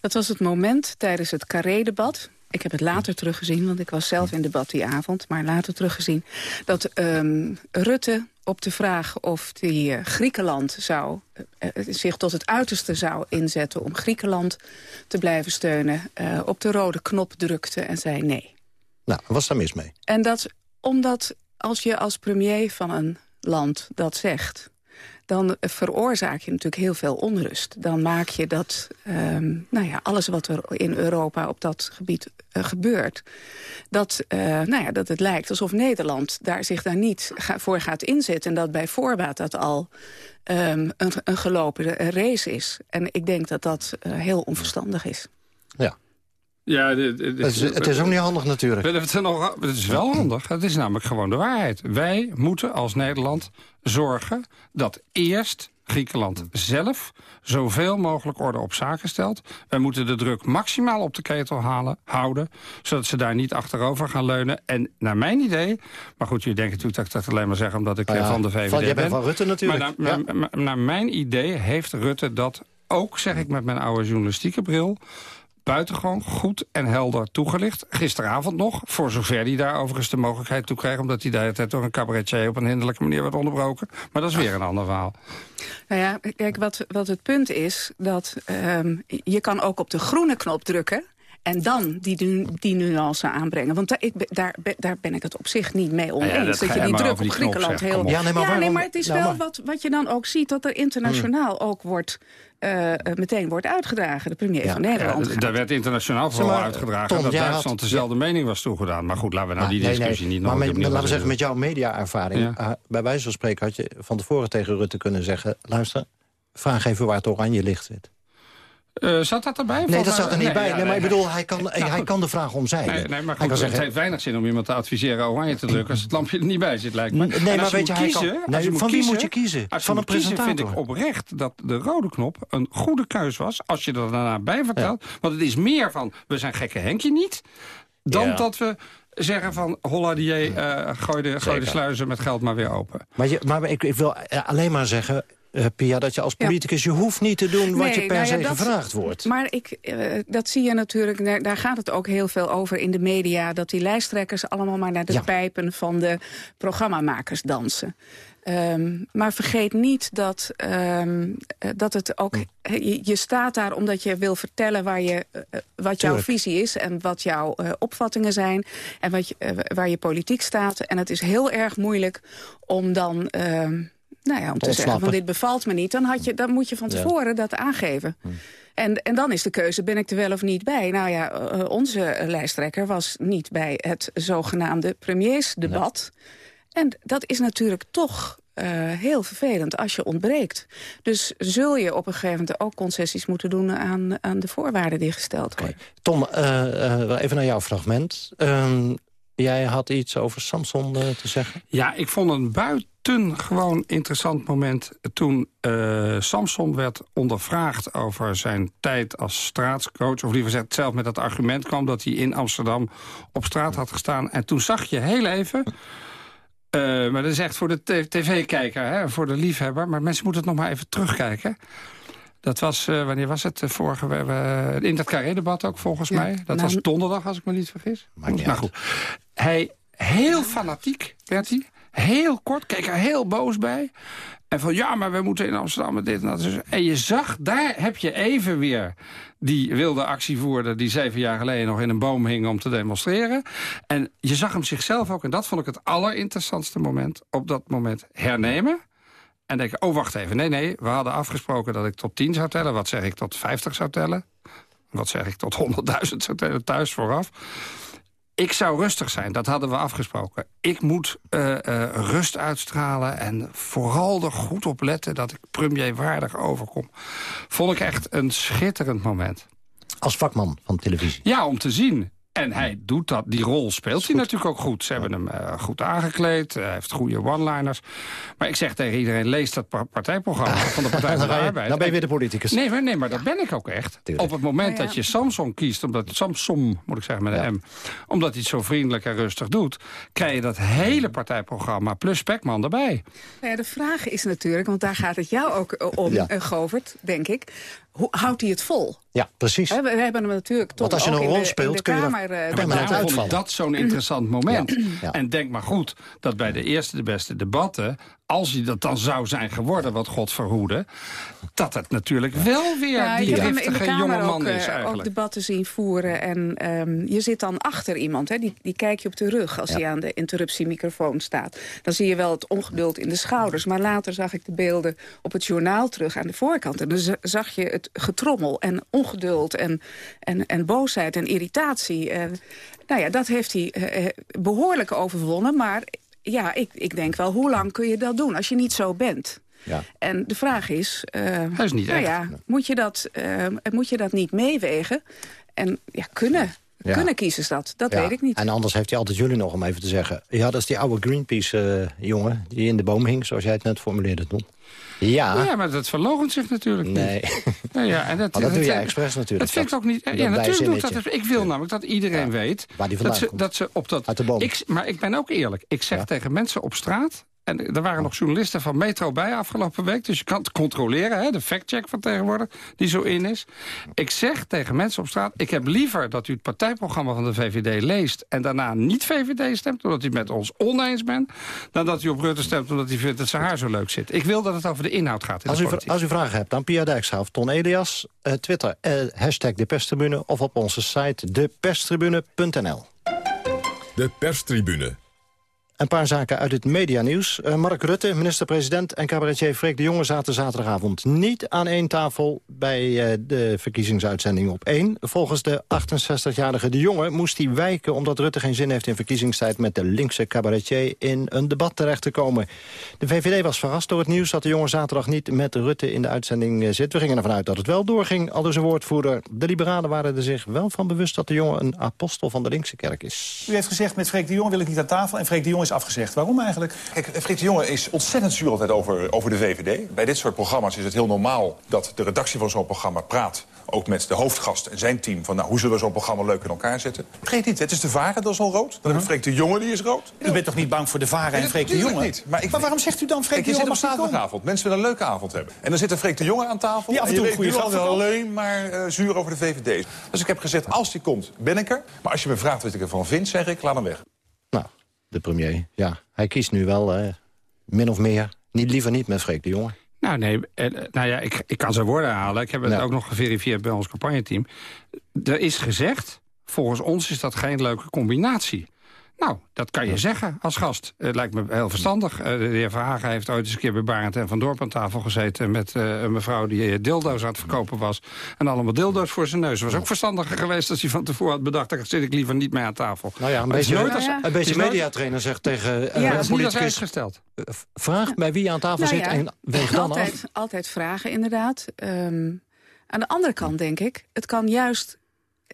Dat was het moment tijdens het Carré-debat. Ik heb het later teruggezien, want ik was zelf in debat die avond. Maar later teruggezien dat um, Rutte op de vraag of die uh, Griekenland zou, uh, zich tot het uiterste zou inzetten... om Griekenland te blijven steunen, op de rode knop drukte en zei nee. Nou, wat was daar mis mee? En dat omdat als je als premier van een land dat zegt dan veroorzaak je natuurlijk heel veel onrust. Dan maak je dat um, nou ja, alles wat er in Europa op dat gebied uh, gebeurt... Dat, uh, nou ja, dat het lijkt alsof Nederland daar zich daar niet voor gaat inzetten... en dat bij voorbaat dat al um, een, een gelopen race is. En ik denk dat dat uh, heel onverstandig is. Ja, ja, het, is, het is ook niet handig natuurlijk. Het, nog, het is wel handig. Het is namelijk gewoon de waarheid. Wij moeten als Nederland zorgen dat eerst Griekenland zelf zoveel mogelijk orde op zaken stelt. Wij moeten de druk maximaal op de ketel halen, houden... zodat ze daar niet achterover gaan leunen. En naar mijn idee... maar goed, je denkt natuurlijk dat ik dat alleen maar zeg... omdat ik nou ja, van de VVD van, jij ben. bent van Rutte natuurlijk. Maar naar, ja. naar, naar mijn idee heeft Rutte dat ook, zeg ik met mijn oude journalistieke bril buitengewoon goed en helder toegelicht. Gisteravond nog, voor zover hij daar overigens de mogelijkheid toe kreeg... omdat hij de hele tijd door een cabaretier op een hinderlijke manier werd onderbroken. Maar dat is weer een ander verhaal. Nou ja, kijk, wat, wat het punt is, dat um, je kan ook op de groene knop drukken... En dan die, die nuance aanbrengen. Want daar, ik, daar, daar ben ik het op zich niet mee oneens. Ja, ja, dat, dat je die druk op Griekenland heel... Ja, nee, maar, ja, nee, maar het is nou, wel maar... wat, wat je dan ook ziet... dat er internationaal hmm. ook wordt... Uh, meteen wordt uitgedragen, de premier ja, van Nederland. Ja, daar werd internationaal vooral maar, uitgedragen... Tom, dat Duitsland had, dezelfde ja. mening was toegedaan. Maar goed, laten we nou die nee, discussie nee, niet maar nog Laten we zeggen, met jouw media-ervaring... Uh, bij wijze van spreken had je van tevoren tegen Rutte kunnen zeggen... luister, vraag even waar het oranje licht zit. Uh, zat dat erbij? Nee, dat zat er niet nee, bij. Ja, nee, maar ik bedoel, hij kan, nou, hij kan de vraag omzeilen. Nee, nee maar goed, het zeggen... heeft weinig zin om iemand te adviseren oranje te drukken... als het lampje er niet bij zit, lijkt me. Nee, maar weet je, hij kiezen, kan... Van wie moet je kiezen? Als van een presentator. vind ik oprecht dat de rode knop een goede keus was... als je er daarna bij vertelt. Ja. Want het is meer van, we zijn gekke Henkje niet... dan ja. dat we zeggen van holla die uh, gooi, de, gooi de sluizen met geld maar weer open. Maar, je, maar ik, ik wil alleen maar zeggen... Uh, Pia, dat je als politicus, ja. je hoeft niet te doen wat nee, je per nou ja, se dat, gevraagd wordt. Maar ik, uh, dat zie je natuurlijk, daar, daar, gaat het ook heel veel over in de media... dat die lijsttrekkers allemaal maar naar de ja. pijpen van de programmamakers dansen. Um, maar vergeet niet dat, um, dat het ook... Je, je, staat daar omdat je wil vertellen waar je, uh, wat jouw Tuurlijk. visie is... en wat jouw uh, opvattingen zijn en wat je, uh, waar je politiek staat. En het is heel erg moeilijk om dan... nou ja, om te Ontsnappen. zeggen van dit bevalt me niet... dan, had je, dan moet je van tevoren ja. dat aangeven. Hm. En, en dan is de keuze, ben ik er wel of niet bij? Nou ja, uh, onze lijsttrekker was niet bij het zogenaamde premiersdebat. Ja. En dat is natuurlijk toch uh, heel vervelend als je ontbreekt. Dus zul je op een gegeven moment ook concessies moeten doen... aan, aan de voorwaarden die gesteld worden. Okay. Tom, uh, even naar jouw fragment. Uh, Jij had iets over Samson uh, te zeggen? Ja, ik vond een buitengewoon interessant moment... toen uh, Samson werd ondervraagd over zijn tijd als straatscoach... of liever gezegd zelf met dat argument kwam... dat hij in Amsterdam op straat had gestaan. En toen zag je heel even... Uh, maar dat is echt voor de tv-kijker, voor de liefhebber. Maar mensen moeten het nog maar even terugkijken. Dat was, uh, wanneer was het? Vorige, uh, in dat carré-debat ook volgens ja, mij. Dat nou, was donderdag, als ik me niet vergis. Maar nou, goed. Hij, heel fanatiek werd hij. Heel kort, keek er heel boos bij. En van, ja, maar we moeten in Amsterdam met dit en dat. En je zag, daar heb je even weer die wilde actievoerder... die zeven jaar geleden nog in een boom hing om te demonstreren. En je zag hem zichzelf ook, en dat vond ik het allerinteressantste moment... op dat moment hernemen. En denk oh, wacht even. Nee, nee, we hadden afgesproken dat ik tot 10 zou tellen. Wat zeg ik tot 50 zou tellen? Wat zeg ik tot 100.000 zou tellen thuis vooraf? Ik zou rustig zijn, dat hadden we afgesproken. Ik moet uh, uh, rust uitstralen en vooral er goed op letten... dat ik premier waardig overkom. Vond ik echt een schitterend moment. Als vakman van televisie? Ja, om te zien en hij doet dat, die rol speelt hij natuurlijk ook goed. Ze hebben hem uh, goed aangekleed, hij heeft goede one-liners. Maar ik zeg tegen iedereen, lees dat partijprogramma van de Partij van de Arbeid. Dan ben je weer de politicus. Nee, maar, nee, maar dat ben ik ook echt. Tuurlijk. Op het moment dat je Samson kiest, omdat Samson, moet ik zeggen met een M... omdat hij het zo vriendelijk en rustig doet... krijg je dat hele partijprogramma plus Spekman erbij. Ja, de vraag is natuurlijk, want daar gaat het jou ook om, ja. uh, Govert, denk ik... Hoe, houdt hij het vol? Ja, precies. We, we, hebben hem natuurlijk toch Want als je een rol speelt, kun je vond ik dat zo'n interessant moment. Ja. Ja. En denk maar goed dat bij de eerste de beste debatten... als hij dat dan zou zijn geworden, wat God verhoede... dat het natuurlijk wel weer ja, die giftige jonge man ook, is eigenlijk. ook debatten zien voeren. En um, je zit dan achter iemand, hè, die, die kijk je op de rug... als hij aan de interruptiemicrofoon staat. Dan zie je wel het ongeduld in de schouders. Maar later zag ik de beelden op het journaal terug aan de voorkant. En dan zag je het getrommel en ongeduld en, en, en boosheid en irritatie. En, nou ja, dat heeft hij uh, behoorlijk overwonnen. Maar ja, ik, ik denk wel, hoe lang kun je dat doen als je niet zo bent? Ja. En de vraag is, uh, is niet nou echt. ja, moet, je dat, uh, moet je dat niet meewegen? En ja, kunnen... Ja. Kunnen kiezers dat? Dat ja. weet ik niet. En anders heeft hij altijd jullie nog om even te zeggen. Ja, dat is die oude Greenpeace-jongen die in de boom hing, zoals jij het net formuleerde, Don. Ja. ja, maar dat verloochent zich natuurlijk nee. niet. Nee. Ja, en dat, maar dat, dat doe je expres natuurlijk. Dat vind ik ook niet... Ja, natuurlijk doet dat. Ik wil namelijk dat iedereen ja. weet... Waar die dat ze, komt. dat ze op dat... Uit de boom. Ik, maar ik ben ook eerlijk. Ik zeg ja. tegen mensen op straat... En er waren nog journalisten van Metro bij afgelopen week. Dus je kan het controleren, hè, de factcheck van tegenwoordig, die zo in is. Ik zeg tegen mensen op straat... ik heb liever dat u het partijprogramma van de VVD leest... en daarna niet VVD stemt, omdat u het met ons oneens bent... dan dat u op Rutte stemt omdat u vindt dat zijn haar zo leuk zit. Ik wil dat het over de inhoud gaat in als, de u, als u vragen hebt aan Pia Dijkstra of Ton Elias... Uh, Twitter, uh, hashtag de perstribune... of op onze site deperstribune.nl. De perstribune. Een paar zaken uit het medianieuws. Uh, Mark Rutte, minister-president en cabaretier Freek de Jonge... zaten zaterdagavond niet aan één tafel bij uh, de verkiezingsuitzending op 1. Volgens de 68-jarige de Jonge moest hij wijken... omdat Rutte geen zin heeft in verkiezingstijd... met de linkse cabaretier in een debat terecht te komen. De VVD was verrast door het nieuws dat de Jonge zaterdag niet... met Rutte in de uitzending uh, zit. We gingen ervan uit dat het wel doorging, al dus een woordvoerder. De liberalen waren er zich wel van bewust... dat de Jonge een apostel van de linkse kerk is. U heeft gezegd, met Freek de Jonge wil ik niet aan tafel... en Freek de Jonge is afgezegd. Waarom eigenlijk? Kijk, Freek de Jonge is ontzettend zuur altijd over, over de VVD. Bij dit soort programma's is het heel normaal dat de redactie van zo'n programma praat... ook met de hoofdgast en zijn team, van nou, hoe zullen we zo'n programma leuk in elkaar zetten. Vergeet niet, het is de Varen, dat is al rood. Dan uh -huh. Freek de Jonge, die is rood. U bent toch niet bang voor de Varen en Freek de Jonge? niet. Maar, ik, maar waarom zegt u dan Freek de Jonge op zaterdagavond. Mensen willen een leuke avond hebben. En dan zit er Freek de Jonge aan tafel. Die af en toe en goede alleen maar uh, zuur over de VVD. Dus ik heb gezegd, als die komt, ben ik er. Maar als je me vraagt wat ik ervan vind, zeg ik, laat hem weg. De premier, ja. Hij kiest nu wel, eh, min of meer, niet, liever niet met Freek de Jonge. Nou nee, eh, nou ja, ik, ik kan zijn woorden halen. Ik heb het Ja. ook nog geverifieerd bij ons campagneteam. Er is gezegd, volgens ons is dat geen leuke combinatie. Nou, dat kan je zeggen als gast. Het lijkt me heel verstandig. Eh, De heer Verhagen heeft ooit eens een keer bij Barend en Van Dorp aan tafel gezeten... met eh, een mevrouw die eh, dildo's aan het verkopen was. En allemaal dildo's voor zijn neus. Het was ook verstandiger geweest als hij van tevoren had bedacht... daar zit ik liever niet mee aan tafel. Nou ja, een beetje, nooit als- een beetje mediatrainer zegt tegen uh, Ja, een dat is niet als politicus... uitgesteld. Vraag bij wie je aan tafel Nou zit ja, en weeg dan af. altijd, altijd vragen, inderdaad. Ehm, aan de andere kant denk ik, het kan juist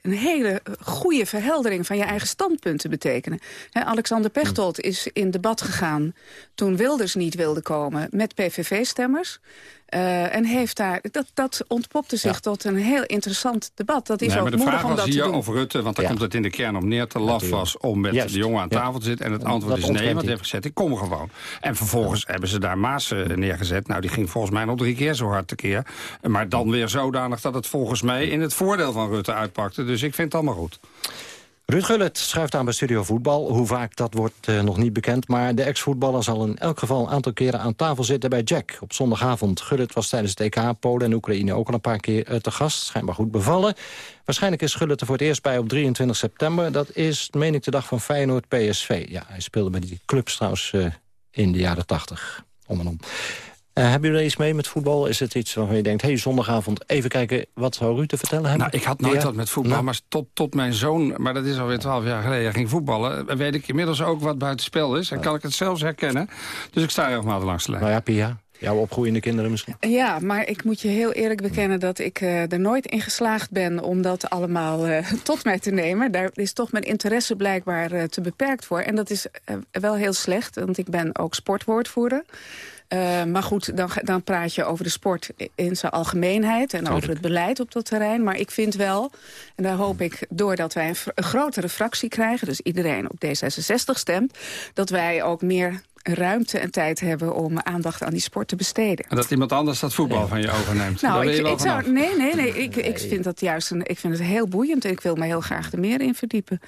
een hele goede verheldering van je eigen standpunten betekenen. Alexander Pechtold is in debat gegaan toen Wilders niet wilde komen met PVV-stemmers. Eh, en heeft daar, dat, dat ontpopte zich tot een heel interessant debat. Dat is Nee, ook maar de vraag om was hier over Rutte, want daar Ja. komt het in de kern op neer. Te laf Natuurlijk. was om met Juist. de jongen aan Ja. tafel te zitten. En het antwoord dat is nee, want hij heeft gezegd, ik kom gewoon. En vervolgens hebben ze daar Maas neergezet. Nou, die ging volgens mij nog drie keer zo hard tekeer. Maar dan weer zodanig dat het volgens mij in het voordeel van Rutte uitpakte. Dus ik vind het allemaal goed. Ruud Gullit schuift aan bij Studio Voetbal. Hoe vaak, dat wordt eh, nog niet bekend. Maar de ex-voetballer zal in elk geval een aantal keren aan tafel zitten bij Jack. Op zondagavond. Gullit was tijdens het EK Polen en Oekraïne ook al een paar keer eh, te gast. Schijnbaar goed bevallen. Waarschijnlijk is Gullit er voor het eerst bij op 23 september. Dat is, meen ik, de dag van Feyenoord PSV. Ja, hij speelde bij die clubs trouwens eh, in de jaren 80. Om en om. Uh, hebben jullie iets mee met voetbal? Is het iets waarvan je denkt, hey, zondagavond even kijken wat zou u te vertellen hebben? Nou, ik had nooit Ja? wat met voetbal, Nou. maar tot, tot mijn zoon, maar dat is alweer twaalf jaar geleden, ging voetballen, weet ik inmiddels ook wat buitenspel is. En kan ik het zelfs herkennen. Dus ik sta regelmatig langs de lijn. Nou ja, Pia, jouw opgroeiende kinderen misschien? Ja, maar ik moet je heel eerlijk bekennen dat ik eh, er nooit in geslaagd ben om dat allemaal eh, tot mij te nemen. Daar is toch mijn interesse blijkbaar eh, te beperkt voor. En dat is eh, wel heel slecht, want ik ben ook sportwoordvoerder. Eh, maar goed, dan, dan praat je over de sport in zijn algemeenheid... en over het beleid op dat terrein. Maar ik vind wel, en daar hoop ik doordat wij een, een grotere fractie krijgen... dus iedereen op D66 stemt... dat wij ook meer ruimte en tijd hebben om aandacht aan die sport te besteden. En dat iemand anders dat voetbal van je overneemt. Nou, ik, ik zou, nee, nee, nee. Ik, ik vind dat juist een, ik vind het heel boeiend. en Ik wil me heel graag er meer in verdiepen.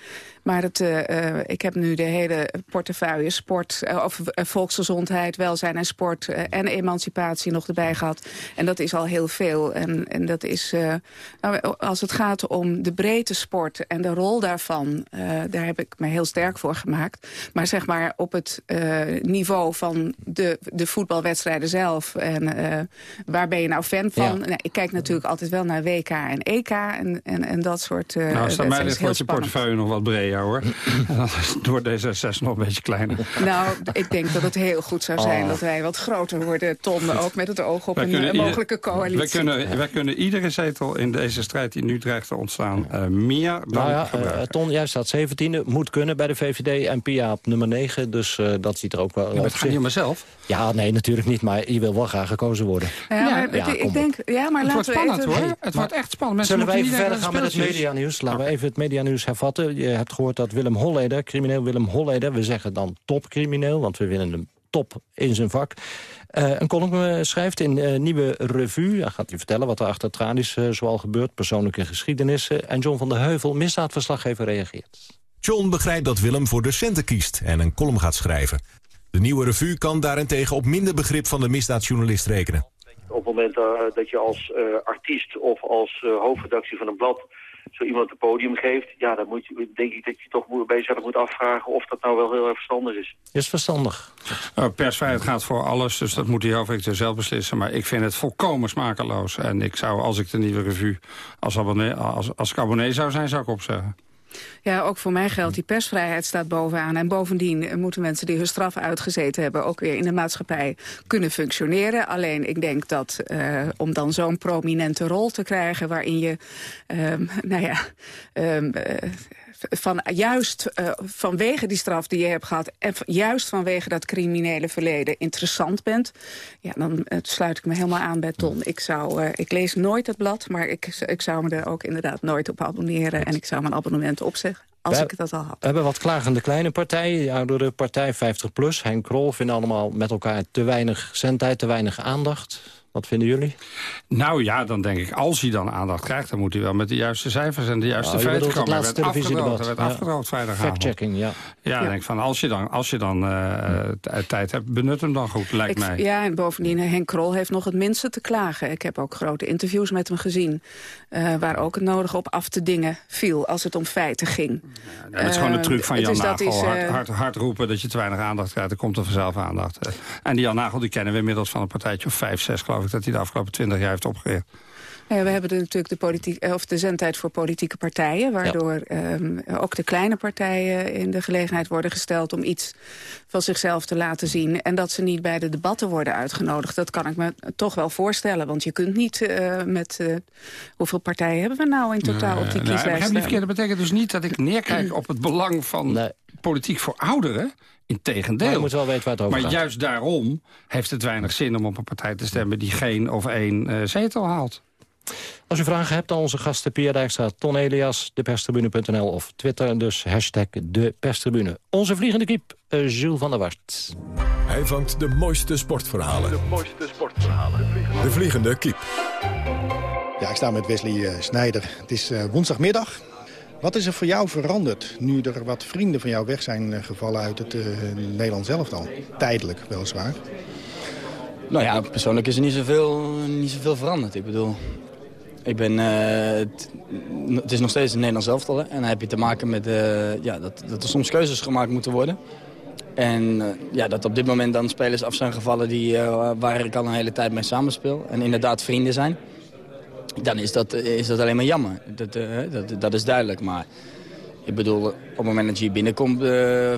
Maar het, eh, eh, ik heb nu de hele portefeuille sport, eh, of volksgezondheid, welzijn en sport en emancipatie nog erbij gehad. En dat is al heel veel. En, en dat is, eh, nou, als het gaat om de breedte sport en de rol daarvan, eh, daar heb ik me heel sterk voor gemaakt. Maar zeg maar op het eh, niveau van de, de voetbalwedstrijden zelf en eh, waar ben je nou fan van? Ja. Nou, ik kijk natuurlijk altijd wel naar WK en EK en, en, en dat soort eh Nou, dat mij ligt, je portefeuille nog wat breder, hoor. En dan is het door D66 nog een beetje kleiner. Nou, ik denk dat het heel goed zou zijn Oh. dat wij wat groter worden, Ton, ook met het oog op Wij een mogelijke coalitie. Wij kunnen, wij kunnen iedere zetel in deze strijd die nu dreigt te ontstaan... eh, meer dan Nou ja, gebruiken. Ton, jij staat 17e, moet kunnen bij de VVD en Pia op nummer 9. Dus eh, dat ziet er ook wel... maar het gaat niet om mezelf. Ja, nee, natuurlijk niet, maar je wil wel graag gekozen worden. Ja, maar, Ja, ik denk, ja, maar het laten wordt we spannend, even... hoor. Het wordt echt spannend. Mensen Zullen we even verder gaan met het medianieuws? Laten we even het medianieuws hervatten. Je hebt gehoord dat Willem Holleder, crimineel Willem Holleder... we zeggen dan topcrimineel, want we willen hem top in zijn vak... eh, een column eh, schrijft in eh, Nieuwe Revue. Hij gaat u vertellen wat er achter tralies eh, zoal gebeurt... persoonlijke geschiedenissen. En John van der Heuvel, misdaadverslaggever, reageert. John begrijpt dat Willem voor de centen kiest en een column gaat schrijven. De nieuwe revue kan daarentegen op minder begrip van de misdaadjournalist rekenen. Op het moment eh, dat je als eh, artiest of als eh, hoofdredactie van een blad zo iemand een podium geeft, ja, dan moet je, denk ik dat je toch moet- jezelf moet afvragen of dat nou wel heel erg verstandig is. Is verstandig. Nou, persvrijheid gaat voor alles, dus dat moet die hoofdredacteur zelf beslissen. Maar ik vind het volkomen smakeloos. En ik zou, als ik de nieuwe revue als abonnee, als, als ik abonnee zou zijn, zou ik opzeggen. Ja, ook voor mij geldt, die persvrijheid staat bovenaan. En bovendien moeten mensen die hun straf uitgezeten hebben... ook weer in de maatschappij kunnen functioneren. Alleen ik denk dat eh, om dan zo'n prominente rol te krijgen... waarin je, ehm, nou ja... ehm, eh, van, juist eh, vanwege die straf die je hebt gehad... en juist vanwege dat criminele verleden interessant bent... ja, dan eh, sluit ik me helemaal aan bij Ton. Ik, zou, eh, ik lees nooit het blad, maar ik, ik zou me er ook inderdaad nooit op abonneren... en ik zou mijn abonnement opzeggen, als Wij- ik dat al had. We hebben wat klagende kleine partijen. De oudere partij 50PLUS, Henk Krol... vinden allemaal met elkaar te weinig zendtijd, te weinig aandacht. Wat vinden jullie? Nou ja, dan denk ik, als hij dan aandacht krijgt... dan moet hij wel met de juiste cijfers en de juiste Nou, feiten komen. het laatste werd afgedroogd, werd Ja. afgedroogd vrijdagavond. Fact-checking, ja. Ja, Ja. denk van, als je dan, als je dan eh, t- tijd hebt, benut hem dan goed, lijkt Ik- mij. Ja, en bovendien, Henk Krol heeft nog het minste te klagen. Ik heb ook grote interviews met hem gezien... eh, waar ook het nodige op af te dingen viel als het om feiten ging. Ja, dat is gewoon een Eh, truc van het Jan is- dat Nagel. is, hard, eh, hard, hard roepen dat je te weinig aandacht krijgt. Dan komt er vanzelf aandacht. Eh, En die Jan Nagel die kennen we inmiddels van een partijtje of vijf, zes geloof ik... dat hij de afgelopen twintig jaar heeft opgericht. Ja, we hebben er natuurlijk de, politiek, eh, of de zendtijd voor politieke partijen... waardoor ehm, ook de kleine partijen in de gelegenheid worden gesteld... om iets van zichzelf te laten zien. En dat ze niet bij de debatten worden uitgenodigd. Dat kan ik me toch wel voorstellen. Want je kunt niet eh, met... eh, hoeveel partijen hebben we nou in totaal op die nou, kieslijst? verkeerd, dat betekent dus niet dat ik neerkijk op het belang van politiek voor ouderen. Integendeel. Maar je moet wel weten waar het over Maar gaat. juist daarom heeft het weinig zin om op een partij te stemmen... die geen of één eh, zetel haalt. Als u vragen hebt aan onze gasten Pia Dijkstra, Ton Elias, deperstribune.nl of Twitter, dus hashtag de perstribune. Onze vliegende kiep, eh, Jules van der Wart. Hij vangt de mooiste sportverhalen. De mooiste sportverhalen. De vliegende kiep. Ja, ik sta met Wesley eh, Snijder. Het is eh, woensdagmiddag. Wat is er voor jou veranderd nu er wat vrienden van jou weg zijn gevallen uit het eh Nederlands elftal? Tijdelijk, weliswaar. Nou ja, persoonlijk is er niet zoveel, niet zoveel veranderd. Ik bedoel, ik ben, eh, het, is nog steeds een Nederlands elftal. En dan heb je te maken met eh, ja, dat, dat er soms keuzes gemaakt moeten worden. En eh, ja, dat op dit moment dan spelers af zijn gevallen die, uh, waar ik al een hele tijd mee samenspeel. En inderdaad vrienden zijn. Dan is dat, is dat alleen maar jammer. Dat, uh, dat, dat is duidelijk. Maar ik bedoel, op het moment dat je hier binnenkomt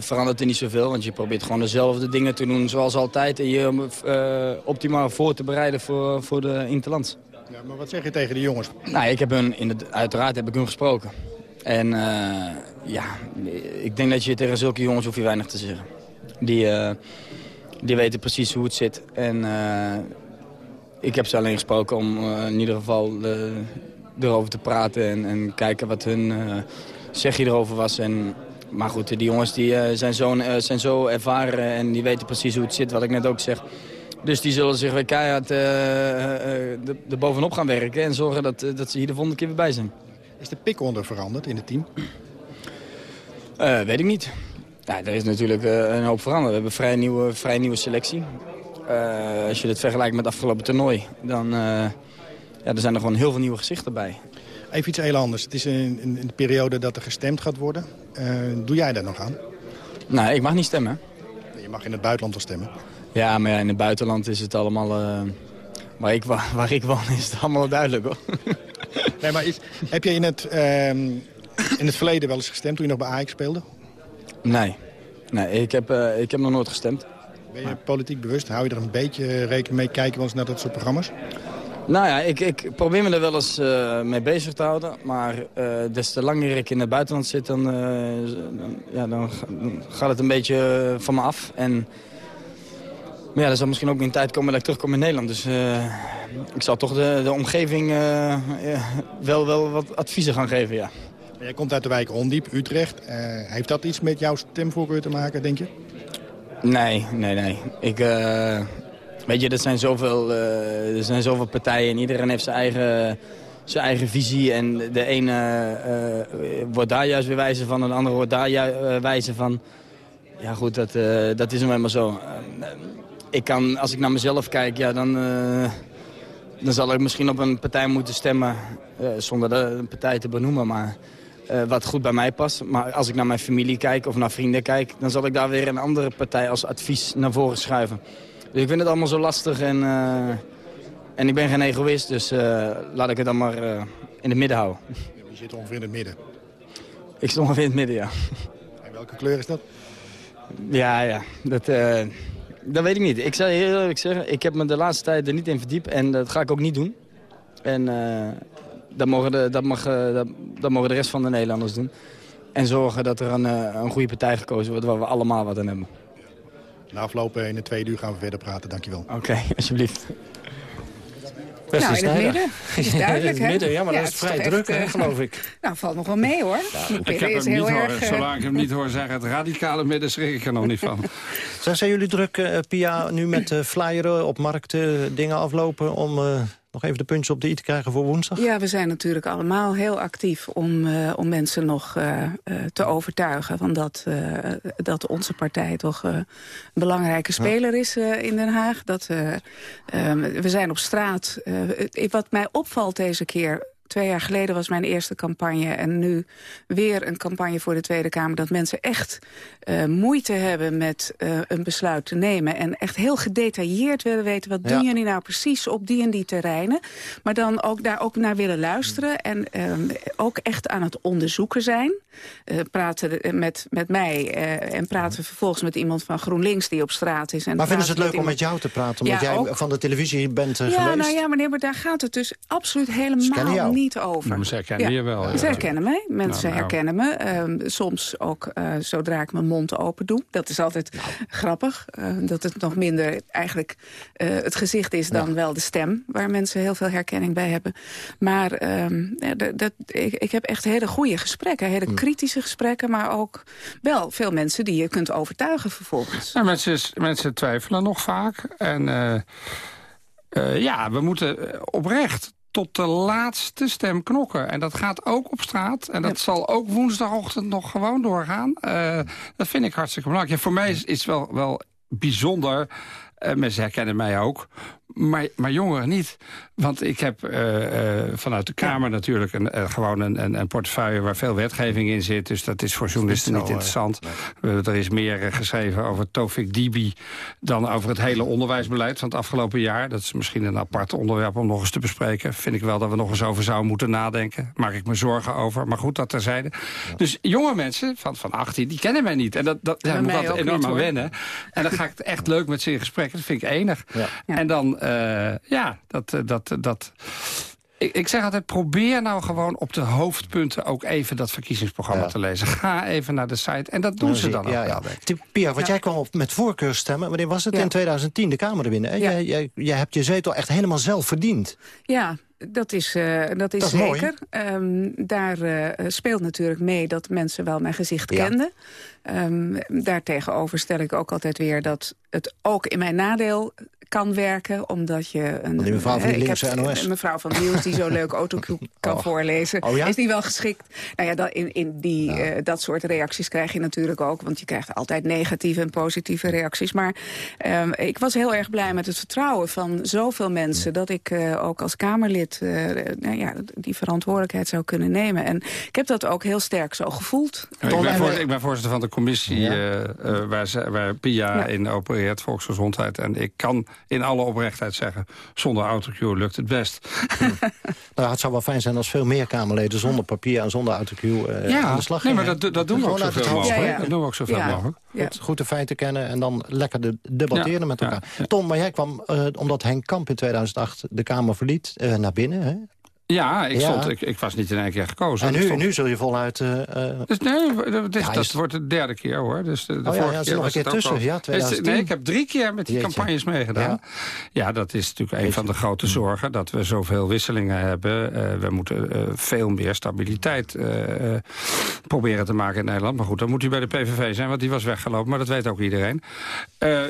verandert er niet zoveel. Want je probeert gewoon dezelfde dingen te doen zoals altijd. En je optimaal voor te bereiden voor, voor de Interlands. Ja, maar wat zeg je tegen de jongens? Nou, ik heb hun, in het, uiteraard heb ik hun gesproken. En ja, ik denk dat je tegen zulke jongens hoef je weinig te zeggen. Die, uh, die weten precies hoe het zit. En uh, ik heb ze alleen gesproken om uh, in ieder geval erover te praten en, en kijken wat hun zegje erover was. En, maar goed, die jongens die, zijn, zo, zijn zo ervaren en die weten precies hoe het zit, wat ik net ook zeg. Dus die zullen zich weer keihard er bovenop gaan werken en zorgen dat, dat ze hier de volgende keer weer bij zijn. Is de onder veranderd in het team? weet ik niet. Ja, er is natuurlijk uh, een hoop veranderd. We hebben een vrij nieuwe, vrij nieuwe selectie. Uh, als je het vergelijkt met het afgelopen toernooi, dan ja, er zijn er gewoon heel veel nieuwe gezichten bij. Even iets heel anders. Het is in de periode dat er gestemd gaat worden. doe jij daar nog aan? Nou, ik mag niet stemmen. Je mag in het buitenland wel stemmen. Ja, maar ja, in het buitenland is het allemaal... waar, ik, waar, waar, ik woon is het allemaal duidelijk hoor. nee, maar is, heb je in het, ehm, in het verleden wel eens gestemd toen je nog bij Ajax speelde? Nee, nee ik, heb, uh, ik heb nog nooit gestemd. Ben je politiek bewust? Hou je er een beetje rekening mee? Kijken we eens naar dat soort programma's? Nou ja, ik, ik probeer me er wel eens uh, mee bezig te houden. Maar uh, des te langer ik in het buitenland zit, dan, ja, dan gaat het een beetje van me af. En maar ja, er zal misschien ook een tijd komen dat ik terugkom in Nederland. Dus ik zal toch de, de omgeving wel, wel wat adviezen gaan geven, ja. Jij komt uit de wijk Ondiep, Utrecht. Heeft dat iets met jouw stemvoorkeur te maken, denk je? Nee, nee, nee. Ik, weet je, er zijn, zoveel, uh, er zijn zoveel partijen en iedereen heeft zijn eigen, zijn eigen visie. En de ene wordt daar juist weer wijzer van en de andere wordt daar wijzer van. Ja goed, dat, dat is nou eenmaal zo. ik kan, als ik naar mezelf kijk, ja, dan, dan zal ik misschien op een partij moeten stemmen. zonder de partij te benoemen, maar... Uh, wat goed bij mij past. Maar als ik naar mijn familie kijk of naar vrienden kijk... dan zal ik daar weer een andere partij als advies naar voren schuiven. Dus ik vind het allemaal zo lastig en, uh, en ik ben geen egoïst. Dus uh, laat ik het dan maar in het midden houden. je zit ongeveer in het midden? Ik stond ongeveer in het midden, ja. En welke kleur is dat? Ja, ja. Dat, dat weet ik niet. Ik zou heel eerlijk zeggen, ik heb me de laatste tijd er niet in verdiept. En dat ga ik ook niet doen. En dat mogen, de, dat, mag, eh, dat, dat mogen de rest van de Nederlanders doen. En zorgen dat er een, eh, een goede partij gekozen wordt waar we allemaal wat aan hebben. Na aflopen in de tweede uur gaan we verder praten. Dankjewel. Oké, alsjeblieft. Nou, in het midden. Is duidelijk, in het midden, ja, maar dat is vrij druk, hè, eh, geloof ik. Nou, valt nog wel mee, hoor. ik heb hem niet horen, zolang ik hem niet hoor zeggen... het radicale midden schrik ik er nog niet van. Zijn jullie druk, Pia, nu met flyeren op markten dingen aflopen... om nog even de puntjes op de i te krijgen voor woensdag? Ja, we zijn natuurlijk allemaal heel actief om, uh, om mensen nog uh, te overtuigen... van dat, dat onze partij toch een belangrijke speler is in Den Haag. Dat, we zijn op straat. wat mij opvalt deze keer Twee jaar geleden was mijn eerste campagne en nu weer een campagne voor de Tweede Kamer... dat mensen echt uh, moeite hebben met uh, een besluit te nemen... en echt heel gedetailleerd willen weten... wat ja. doen jullie nou precies op die en die terreinen. Maar dan ook daar ook naar willen luisteren en uh, ook echt aan het onderzoeken zijn. Uh, praten met, met mij en praten vervolgens met iemand van GroenLinks die op straat is. En maar vinden ze het leuk om met jou te praten, omdat ja, jij ook... van de televisie bent ja, geweest? Nou ja, meneer, maar daar gaat het dus absoluut helemaal niet niet over. Maar ze herkennen ja. je wel. Ja. Ze herkennen mij. Mensen nou, nou. herkennen me. Uh, soms ook uh, zodra ik mijn mond open doe. Dat is altijd nou. grappig. Uh, dat het nog minder eigenlijk het gezicht is dan wel de stem. Waar mensen heel veel herkenning bij hebben. Maar ehm, dat, ik, ik, heb echt hele goede gesprekken. Hele hm. kritische gesprekken. Maar ook wel veel mensen die je kunt overtuigen vervolgens. Nou, mensen, mensen twijfelen nog vaak. En... ja, we moeten oprecht tot de laatste stem knokken. En dat gaat ook op straat. En dat zal ook woensdagochtend nog gewoon doorgaan. Uh, dat vind ik hartstikke belangrijk. Ja, voor mij is het wel, wel bijzonder... Uh, mensen herkennen mij ook. Maar, maar jongeren niet. Want ik heb uh, uh, vanuit de Kamer natuurlijk een, uh, gewoon een, een, een, portefeuille... waar veel wetgeving in zit. Dus dat is voor journalisten niet, interessant. Nee. er is meer geschreven over Tofik Dibi... dan over het hele onderwijsbeleid van het afgelopen jaar. Dat is misschien een apart onderwerp om nog eens te bespreken. Vind ik wel dat we nog eens over zouden moeten nadenken. Maak ik me zorgen over. Maar goed, dat terzijde. Ja. Dus jonge mensen van, van 18, die kennen mij niet. En dat, dat ja, moet altijd enorm aan wennen. En dan ga ik het echt leuk met ze in gesprek. Dat vind ik enig. En dan... Uh, ja, dat... dat, dat ik, ik, zeg altijd, probeer nou gewoon op de hoofdpunten... ook even dat verkiezingsprogramma ja. te lezen. Ga even naar de site. En dat doen ze dan ook ja, wel. Ja. Pia, want jij kwam op met voorkeurstemmen. Wanneer was het? In 2010, de Kamer er binnen. Jij, jij, jij hebt je zetel echt helemaal zelf verdiend. Ja, dat is, uh, dat is, dat is zeker. Um, daar uh, speelt natuurlijk mee dat mensen wel mijn gezicht ja. kenden. Um, daartegenover stel ik ook altijd weer dat het ook in mijn nadeel kan werken, omdat je... Een, die mevrouw van de heb een mevrouw van Nieuws die zo leuk autocue kan oh. voorlezen. Oh, ja? Is die wel geschikt? Nou ja, dat, in, in die, ja. uh, dat soort reacties krijg je natuurlijk ook. Want je krijgt altijd negatieve en positieve reacties. Maar um, ik was heel erg blij met het vertrouwen van zoveel mensen... dat ik uh, ook als Kamerlid uh, nou ja, die verantwoordelijkheid zou kunnen nemen. En ik heb dat ook heel sterk zo gevoeld. Ja, ik, ben voor, ik, ben voorzitter van de commissie waar, ze, waar PIA in opereert, Volksgezondheid. En ik kan in alle oprechtheid zeggen... zonder autocue lukt het best. nou, het zou wel fijn zijn als veel meer Kamerleden... zonder papier en zonder autocue uh, ja, aan de slag nee, gingen. maar dat, dat doen we ook zoveel mogelijk. Ja, ja. Dat doen we ook zoveel ja. mogelijk. Goed, goed de feiten kennen en dan lekker de, debatteren met elkaar. Tom, maar jij kwam, uh, omdat Henk Kamp in 2008 de Kamer verliet, uh, naar binnen... Hè? Ja, ik, stond, ik, ik, was niet in één keer gekozen. En nu, stond... nu zul je voluit... Uh, dus nee, dat, is, ja, dat wordt de derde keer hoor. Dus de, de oh, vorige ja, ja, keer nog een keer tussen. Al... Ja, 2010. Nee, ik heb drie keer met die Jeetje. campagnes meegedaan. Ja. dat is natuurlijk een van de grote zorgen. Dat we zoveel wisselingen hebben. Uh, we moeten uh, veel meer stabiliteit proberen te maken in Nederland. Maar goed, dan moet u bij de PVV zijn, want die was weggelopen. Maar dat weet ook iedereen.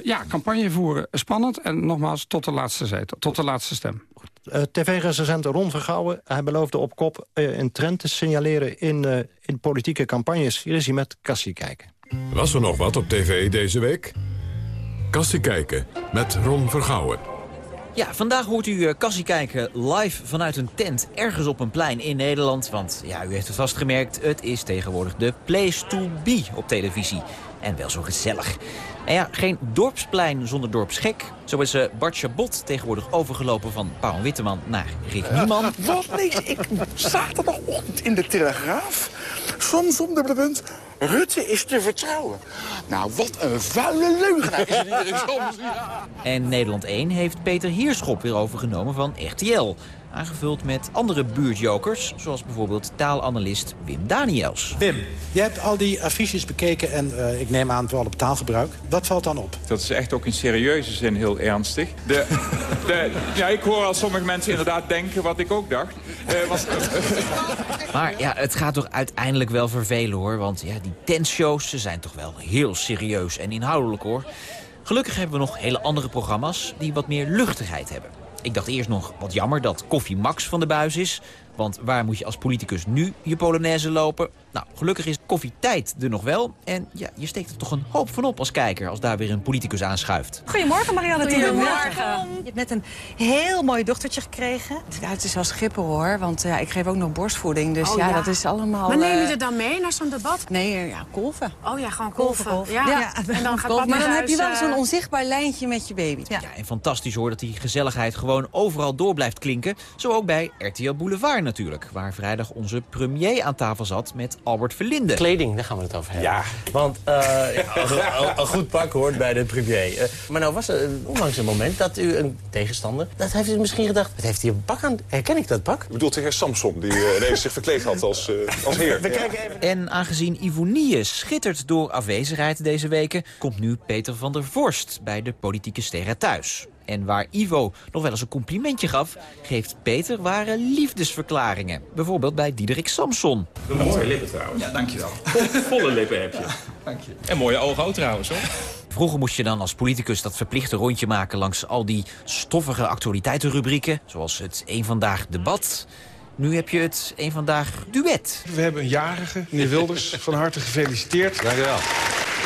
ja, campagne voeren, spannend. En nogmaals, tot de laatste zetel, tot de laatste stem. Uh, TV-recensent Ron Vergouwen, hij beloofde op kop uh, een trend te signaleren in, uh, in politieke campagnes. Hier is hij met Kassie Kijken. Was er nog wat op tv deze week? Kassie Kijken met Ron Vergouwen. Ja, vandaag hoort u Kassie kijken live vanuit een tent ergens op een plein in Nederland. Want ja, u heeft het vastgemerkt, het is tegenwoordig de place to be op televisie. En wel zo gezellig. En ja, geen dorpsplein zonder dorpsgek. Zo is uh, Bart Chabot tegenwoordig overgelopen van Paul Witteman naar Rick Nieman. Uh, wat niks. Ik zaterdagochtend in de Telegraaf. Soms om de punt. Rutte is te vertrouwen. Nou, wat een vuile leugenaar is het iedereen soms. Ja. En Nederland 1 heeft Peter Heerschop weer overgenomen van RTL. Aangevuld met andere buurtjokers, zoals bijvoorbeeld taalanalist Wim Daniels. Wim, jij hebt al die affiches bekeken en uh, ik neem aan vooral op taalgebruik. Wat valt dan op? Dat is echt ook in serieuze zin heel ernstig. De, de, ja, ik hoor al sommige mensen inderdaad denken wat ik ook dacht. Uh, was, maar ja, het gaat toch uiteindelijk wel vervelen hoor. Want ja, die tentshows ze zijn toch wel heel serieus en inhoudelijk hoor. Gelukkig hebben we nog hele andere programma's die wat meer luchtigheid hebben. Ik dacht eerst nog, wat jammer dat Koffie Max van de buis is. Want waar moet je als politicus nu je Polonaise lopen? Nou, gelukkig is koffietijd er nog wel. En ja, je steekt er toch een hoop van op als kijker... als daar weer een politicus aanschuift. Goedemorgen, Marianne Goedemorgen. Je hebt net een heel mooi dochtertje gekregen. Ja, het is wel schipper hoor, want ja, ik geef ook nog borstvoeding. Dus oh, ja, ja, dat is allemaal... Maar neem je uh... er dan mee naar zo'n debat? Nee, ja, kolven. Oh ja, gewoon kolven. kolven. Ja. ja. En dan gaat Maar dan heb je wel zo'n onzichtbaar lijntje met je baby. Ja. ja, en fantastisch hoor dat die gezelligheid gewoon overal door blijft klinken. Zo ook bij RTL Boulevard natuurlijk. Waar vrijdag onze premier aan tafel zat met Albert Verlinde. Kleding, daar gaan we het over hebben. Ja. Want uh, ja, een goed pak hoort bij de premier. Uh, maar nou was er onlangs een moment dat u een tegenstander... dat heeft u misschien gedacht, wat heeft hij een pak aan? Herken ik dat pak? U bedoelt de heer Samson, die uh, ineens zich verkleed had als, uh, als heer. We kijken even. En aangezien Ivonie schittert door afwezigheid deze weken... komt nu Peter van der Vorst bij de politieke sterren thuis. En waar Ivo nog wel eens een complimentje gaf... geeft Peter ware liefdesverklaringen. Bijvoorbeeld bij Diederik Samson. Mooie lippen trouwens. Ja, dankjewel. Volle lippen heb je. Dank je. En mooie ogen ook trouwens, hoor. Vroeger moest je dan als politicus dat verplichte rondje maken... langs al die stoffige actualiteitenrubrieken... zoals het Eén Vandaag debat... Nu heb je het een vandaag duet. We hebben een jarige, meneer Wilders. Van harte gefeliciteerd. Dank u wel.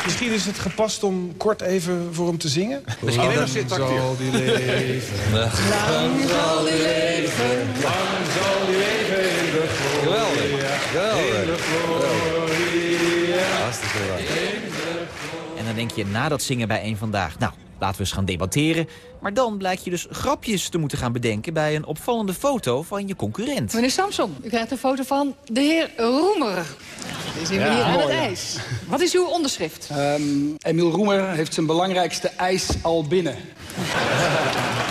Misschien is het gepast om kort even voor hem te zingen. Misschien nog zit tacteer. zal die leven. Lang zal die leven. Lang zal die leven in de gloria. Geweldig. In de gloria. Hartstikke leuk. En dan denk je na dat zingen bij een vandaag... nou, laten we eens gaan debatteren. Maar dan blijkt je dus grapjes te moeten gaan bedenken... bij een opvallende foto van je concurrent. Meneer Samson, u krijgt een foto van de heer Roemer. Die zien we Ja, hier aan het ja. ijs. Wat is uw onderschrift? Ehm, Emiel Roemer heeft zijn belangrijkste eis al binnen.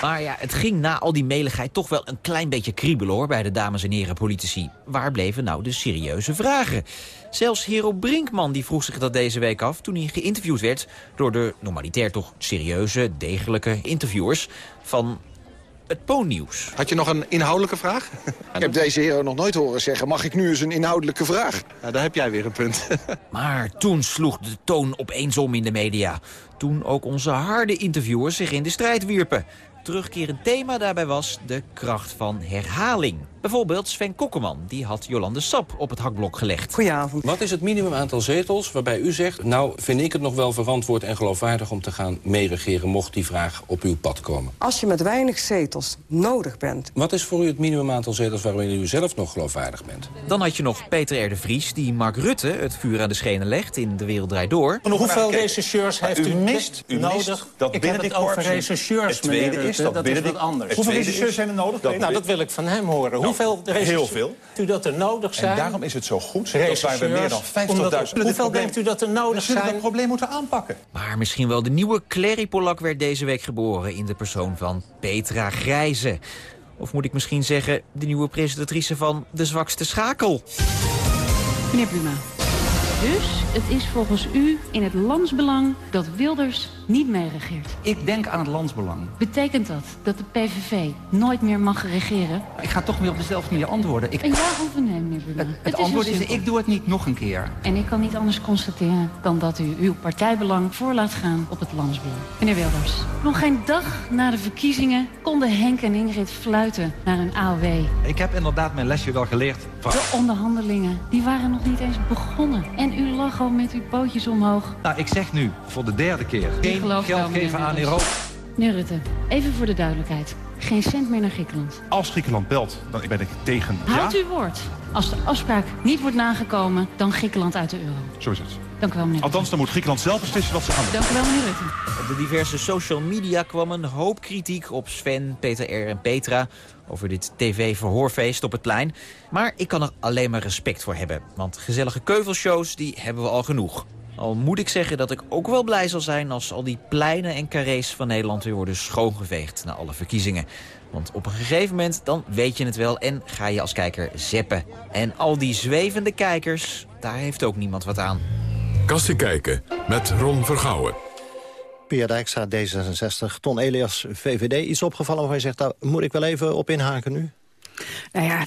Maar ja, het ging na al die meligheid toch wel een klein beetje kriebelen hoor... bij de dames en heren politici. Waar bleven nou de serieuze vragen? Zelfs Hero Brinkman die vroeg zich dat deze week af... toen hij geïnterviewd werd door de normalitair toch serieuze, degelijke interviewers... van het Poonnieuws. Had je nog een inhoudelijke vraag? Ik heb deze heren nog nooit horen zeggen, mag ik nu eens een inhoudelijke vraag? Nou, daar heb jij weer een punt. Maar toen sloeg de toon opeens om in de media. Toen ook onze harde interviewers zich in de strijd wierpen. Terugkerend thema daarbij was de kracht van herhaling. Bijvoorbeeld Sven Kokkeman, die had Jolande Sap op het hakblok gelegd. Goedenavond. Wat is het minimum aantal zetels waarbij u zegt... nou, vind ik het nog wel verantwoord en geloofwaardig om te gaan meeregeren... mocht die vraag op uw pad komen? Als je met weinig zetels nodig bent. Wat is voor u het minimum aantal zetels waarin u zelf nog geloofwaardig bent? Dan had je nog Peter R. de Vries, die Mark Rutte het vuur aan de schenen legt in De Wereld Draait Door. Hoeveel rechercheurs heeft u, mist u nodig? mist dat ik binnen heb het over rechercheurs, Het tweede meneer is dat dat binnen is wat anders. Hoeveel rechercheurs zijn er nodig? nou, dat wil ik van hem horen. Hoeveel heel veel. denkt u dat er nodig zijn? En daarom is het zo goed dat we meer dan 50.000... Hoeveel denkt u dat er nodig We zullen zijn? dat probleem moeten aanpakken. Maar misschien wel de nieuwe Clary Polak werd deze week geboren... in de persoon van Petra Grijze. Of moet ik misschien zeggen, de nieuwe presentatrice van De Zwakste Schakel. Meneer Buma. Dus het is volgens u in het landsbelang dat Wilders niet meer regeert. Ik denk aan het landsbelang. Betekent dat dat de PVV nooit meer mag regeren? Ik ga toch weer op dezelfde manier antwoorden. Ik, Een ja of een nee, meneer Buma? het is antwoord is, ik doe het niet nog een keer. En ik kan niet anders constateren dan dat u uw partijbelang voor laat gaan op het landsbelang. Meneer Wilders, nog geen dag na de verkiezingen konden Henk en Ingrid fluiten naar een AOW. Ik heb inderdaad mijn lesje wel geleerd. De onderhandelingen, die waren nog niet eens begonnen. En u lag met uw pootjes omhoog. Nou, ik zeg nu voor de derde keer. Geen wel, geld geven aan. Europa. Meneer Rutte, even voor de duidelijkheid. Geen cent meer naar Griekenland. Als Griekenland belt, dan ben ik tegen. Houd uw woord. Als de afspraak niet wordt nagekomen, dan Griekenland uit de euro. Zo is het. Dank u wel, meneer Althans, dan moet Griekenland zelf beslissen wat ze gaan doen. Dank u wel, meneer Rutte. Op de diverse social media kwam een hoop kritiek op Sven, Peter R. en Petra... over dit tv-verhoorfeest op het plein. Maar ik kan er alleen maar respect voor hebben. Want gezellige keuvelshows, die hebben we al genoeg. Al moet ik zeggen dat ik ook wel blij zal zijn... als al die pleinen en carrés van Nederland weer worden schoongeveegd... na alle verkiezingen. Want op een gegeven moment, dan weet je het wel... en ga je als kijker zeppen. En al die zwevende kijkers, daar heeft ook niemand wat aan. Kastie kijken met Ron Vergouwen. Pia Dijkstra, D66. Ton Elias, VVD. Iets opgevallen waarvan je zegt, daar moet ik wel even op inhaken nu? Nou ja,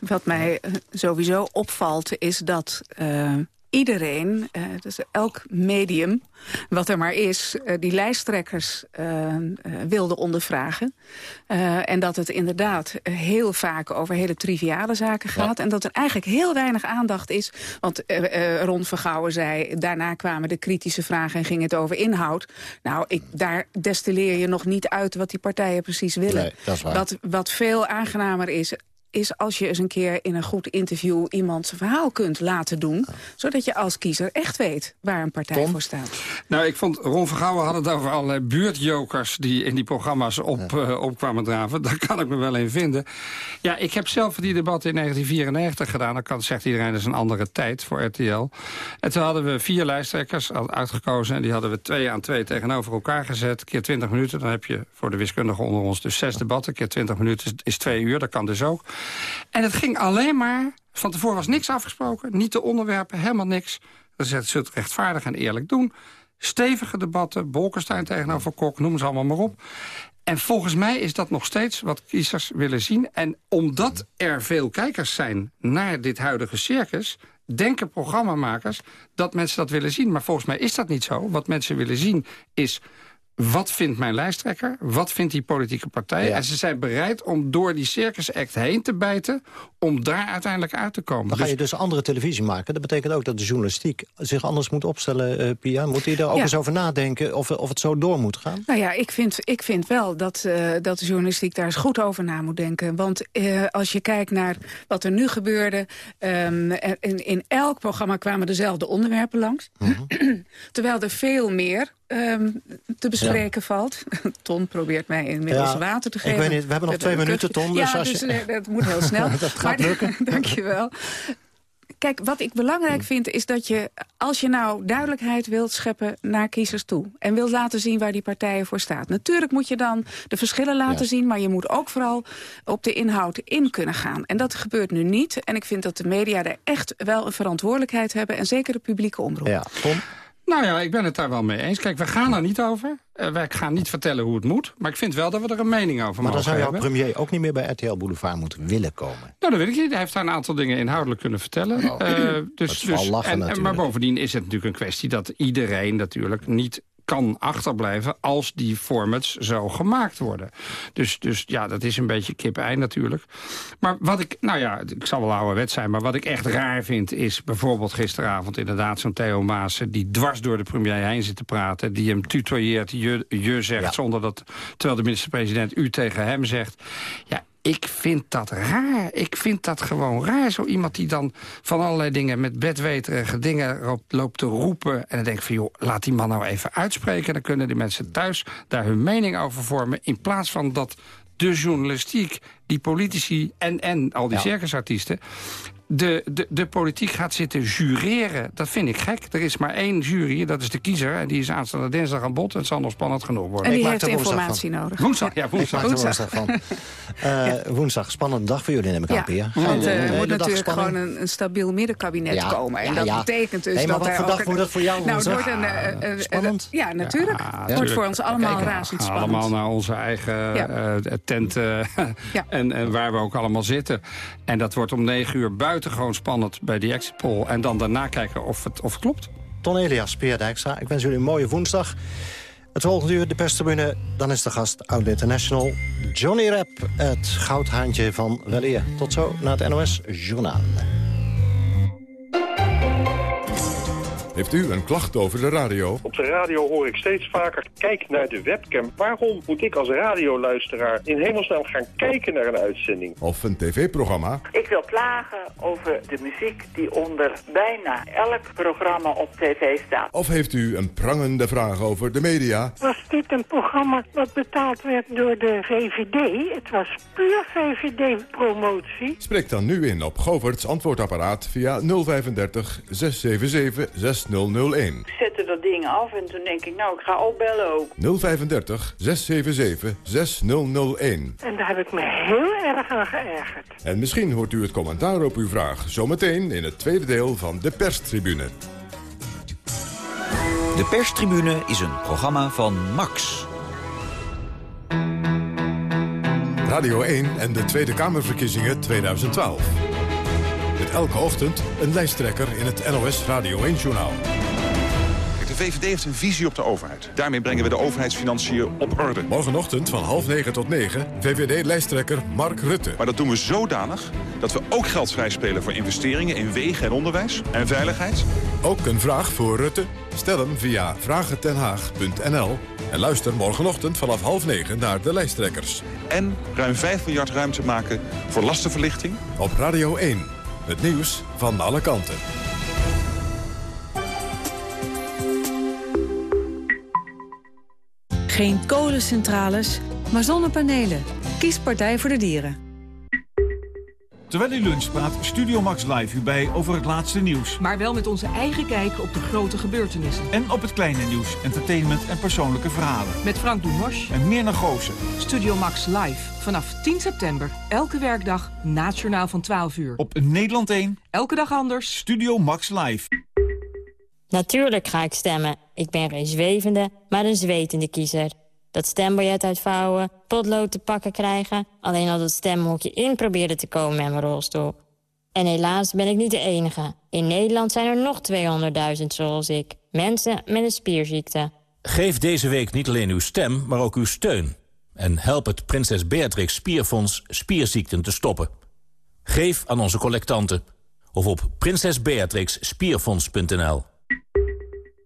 wat mij eh, sowieso opvalt is dat eh, iedereen, eh, dus elk medium wat er maar is... eh, die lijsttrekkers eh, wilde ondervragen. En dat het inderdaad heel vaak over hele triviale zaken gaat. En dat er eigenlijk heel weinig aandacht is. Want Ron Vergouwen zei, daarna kwamen de kritische vragen... en ging het over inhoud. Nou, ik, daar destilleer je nog niet uit wat die partijen precies willen. Nee, dat is waar. Wat, wat veel aangenamer is is als je eens een keer in een goed interview iemand zijn verhaal kunt laten doen. Zodat je als kiezer echt weet waar een partij voor staat. Nou, ik vond Ron Vergouwen had het over allerlei buurtjokers... die in die programma's op, eh, opkwamen draven. Daar kan ik me wel in vinden. Ja, ik heb zelf die debatten in 1994 gedaan. Dan kan, zegt iedereen, dat is een andere tijd voor RTL. En toen hadden we vier lijsttrekkers al uitgekozen... en die hadden we twee aan twee tegenover elkaar gezet. Keer 20 minuten, dan heb je voor de wiskundigen onder ons... dus zes debatten, keer 20 minuten is twee uur. Dat kan dus ook. En het ging alleen maar... Van tevoren was niks afgesproken, niet de onderwerpen, helemaal niks. Zegt ze het rechtvaardig en eerlijk doen. Stevige debatten, Bolkestein tegenover Kok, noem ze allemaal maar op. En volgens mij is dat nog steeds wat kiezers willen zien. En omdat er veel kijkers zijn naar dit huidige circus... denken programmamakers dat mensen dat willen zien. Maar volgens mij is dat niet zo. Wat mensen willen zien is wat vindt mijn lijsttrekker? Wat vindt die politieke partij? En ze zijn bereid om door die Circus Act heen te bijten... om daar uiteindelijk uit te komen. Dan ga je dus andere televisie maken. Dat betekent ook dat de journalistiek zich anders moet opstellen, uh, Pia. Moet je daar ook eens over nadenken of, of het zo door moet gaan? Nou ja, ik vind, ik vind wel dat, uh, dat de journalistiek daar eens goed over na moet denken. Want uh, als je kijkt naar wat er nu gebeurde... Um, in, in elk programma kwamen dezelfde onderwerpen langs. Mm -hmm. Terwijl er veel meer um, te bespreken ja. valt. Ton probeert mij inmiddels ja, water te geven. Ik weet niet, we hebben nog we twee minuten, Ton. Dus ja, dus je... dat moet heel snel. dat gaat lukken. Dankjewel. Kijk, wat ik belangrijk vind is dat je, als je nou duidelijkheid wilt scheppen naar kiezers toe... en wilt laten zien waar die partijen voor staan. Natuurlijk moet je dan de verschillen laten ja. zien... maar je moet ook vooral op de inhoud in kunnen gaan. En dat gebeurt nu niet. En ik vind dat de media er echt wel een verantwoordelijkheid hebben... en zeker de publieke omroep. Ja, Tom? Nou ja, ik ben het daar wel mee eens. Kijk, we gaan er niet over. Uh, wij gaan niet vertellen hoe het moet. Maar ik vind wel dat we er een mening over maar mogen hebben. Maar dan zou jouw premier ook niet meer bij RTL Boulevard moeten willen komen? Nou, dat weet ik niet. Hij heeft daar een aantal dingen inhoudelijk kunnen vertellen. Oh. Uh, dus, dus, lachen, en, maar bovendien is het natuurlijk een kwestie dat iedereen natuurlijk niet kan achterblijven als die formats zo gemaakt worden. Dus, dus ja, dat is een beetje kip-ei natuurlijk. Maar wat ik, nou ja, ik zal wel ouderwet zijn... maar wat ik echt raar vind is bijvoorbeeld gisteravond... inderdaad zo'n Theo Maassen die dwars door de premier heen zit te praten... die hem tutoyeert, je, je zegt, ja. zonder dat... terwijl de minister-president u tegen hem zegt... ja, ik vind dat raar. Ik vind dat gewoon raar. Zo iemand die dan van allerlei dingen met bedweterige dingen loopt te roepen. En dan denk ik van, joh, laat die man nou even uitspreken. Dan kunnen die mensen thuis daar hun mening over vormen. In plaats van dat de journalistiek, die politici en, en al die ja. circusartiesten de, de, de politiek gaat zitten jureren. Dat vind ik gek. Er is maar één jury, dat is de kiezer. En die is aanstaande dinsdag aan bod. Het zal nog spannend genoeg worden. En die ik heeft informatie nodig. Woensdag, ja, woensdag. Ik woensdag. van. uh, woensdag, spannende dag voor jullie, neem ik ja, aan, Pia. Want uh, er moet natuurlijk gewoon een, een, stabiel middenkabinet ja, komen. En ja, dat betekent dus dat wat voor dag wordt dat voor jou nou, het wordt een, uh, Spannend? Ja, natuurlijk. Het wordt voor ons allemaal razend spannend. Allemaal naar onze eigen tent. En waar we ook allemaal zitten. En dat wordt om negen uur buitengewoon spannend bij die exit poll. En dan daarna kijken of het, of het klopt. Ton Elias, Peer Dijkstra, ik wens jullie een mooie woensdag. Het volgende uur de perstribune, dan is de gast Oud International Johnny Rap, het goudhaantje van Weleer. Tot zo naar het NOS Journaal. Heeft u een klacht over de radio? Op de radio hoor ik steeds vaker, kijk naar de webcam. Waarom moet ik als radioluisteraar in hemelsnaam gaan kijken naar een uitzending? Of een tv-programma? Ik wil klagen over de muziek die onder bijna elk programma op tv staat. Of heeft u een prangende vraag over de media? Was dit een programma dat betaald werd door de VVD? Het was puur VVD-promotie. Spreek dan nu in op Govert's antwoordapparaat via 035 677 6001. Ik zette dat ding af en toen denk ik, nou, ik ga opbellen ook. 035 677 6001. En daar heb ik me heel erg aan geërgerd. En misschien hoort u het commentaar op uw vraag zometeen in het tweede deel van de perstribune. De perstribune is een programma van Max. Radio 1 en de Tweede Kamerverkiezingen 2012. Met elke ochtend een lijsttrekker in het NOS Radio 1-journaal. De VVD heeft een visie op de overheid. Daarmee brengen we de overheidsfinanciën op orde. Morgenochtend van half negen tot negen, VVD-lijsttrekker Mark Rutte. Maar dat doen we zodanig dat we ook geld vrijspelen voor investeringen in wegen en onderwijs en veiligheid. Ook een vraag voor Rutte? Stel hem via vragentenhaag.nl en luister morgenochtend vanaf half negen naar de lijsttrekkers. En ruim 5 miljard ruimte maken voor lastenverlichting. Op Radio 1. Het nieuws van alle kanten. Geen kolencentrales, maar zonnepanelen. Kies Partij voor de Dieren. Terwijl u lunch praat Studio Max Live u bij over het laatste nieuws. Maar wel met onze eigen kijk op de grote gebeurtenissen. En op het kleine nieuws, entertainment en persoonlijke verhalen. Met Frank Dumos. En meer naar Goosen. Studio Max Live. Vanaf 10 september. Elke werkdag. Nationaal van 12 uur. Op Nederland 1. Elke dag anders. Studio Max Live. Natuurlijk ga ik stemmen. Ik ben geen zwevende, maar een zwetende kiezer. Dat stembiljet uitvouwen, potlood te pakken krijgen... alleen al dat stemhokje in proberen te komen met mijn rolstoel. En helaas ben ik niet de enige. In Nederland zijn er nog 200.000 zoals ik. Mensen met een spierziekte. Geef deze week niet alleen uw stem, maar ook uw steun. En help het Prinses Beatrix Spierfonds spierziekten te stoppen. Geef aan onze collectanten of op prinsesbeatrixspierfonds.nl.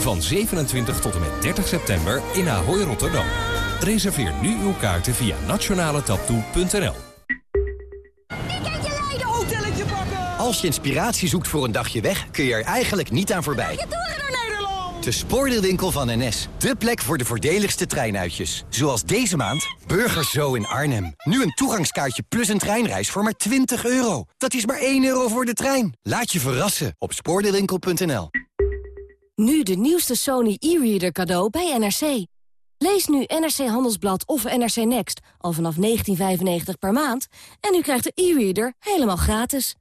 Van 27 tot en met 30 september in Ahoy Rotterdam. Reserveer nu uw kaarten via nationaletaptoe.nl. Als je inspiratie zoekt voor een dagje weg, kun je er eigenlijk niet aan voorbij. De spoordeelwinkel van NS. De plek voor de voordeligste treinuitjes. Zoals deze maand Burgers Zo in Arnhem. Nu een toegangskaartje plus een treinreis voor maar 20 euro. Dat is maar 1 euro voor de trein. Laat je verrassen op spoordeelwinkel.nl. Nu de nieuwste Sony e-reader cadeau bij NRC. Lees nu NRC Handelsblad of NRC Next al vanaf 19,95 per maand... en u krijgt de e-reader helemaal gratis.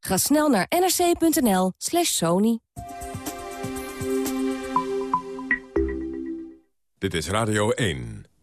Ga snel naar nrc.nl slash sony. Dit is Radio 1.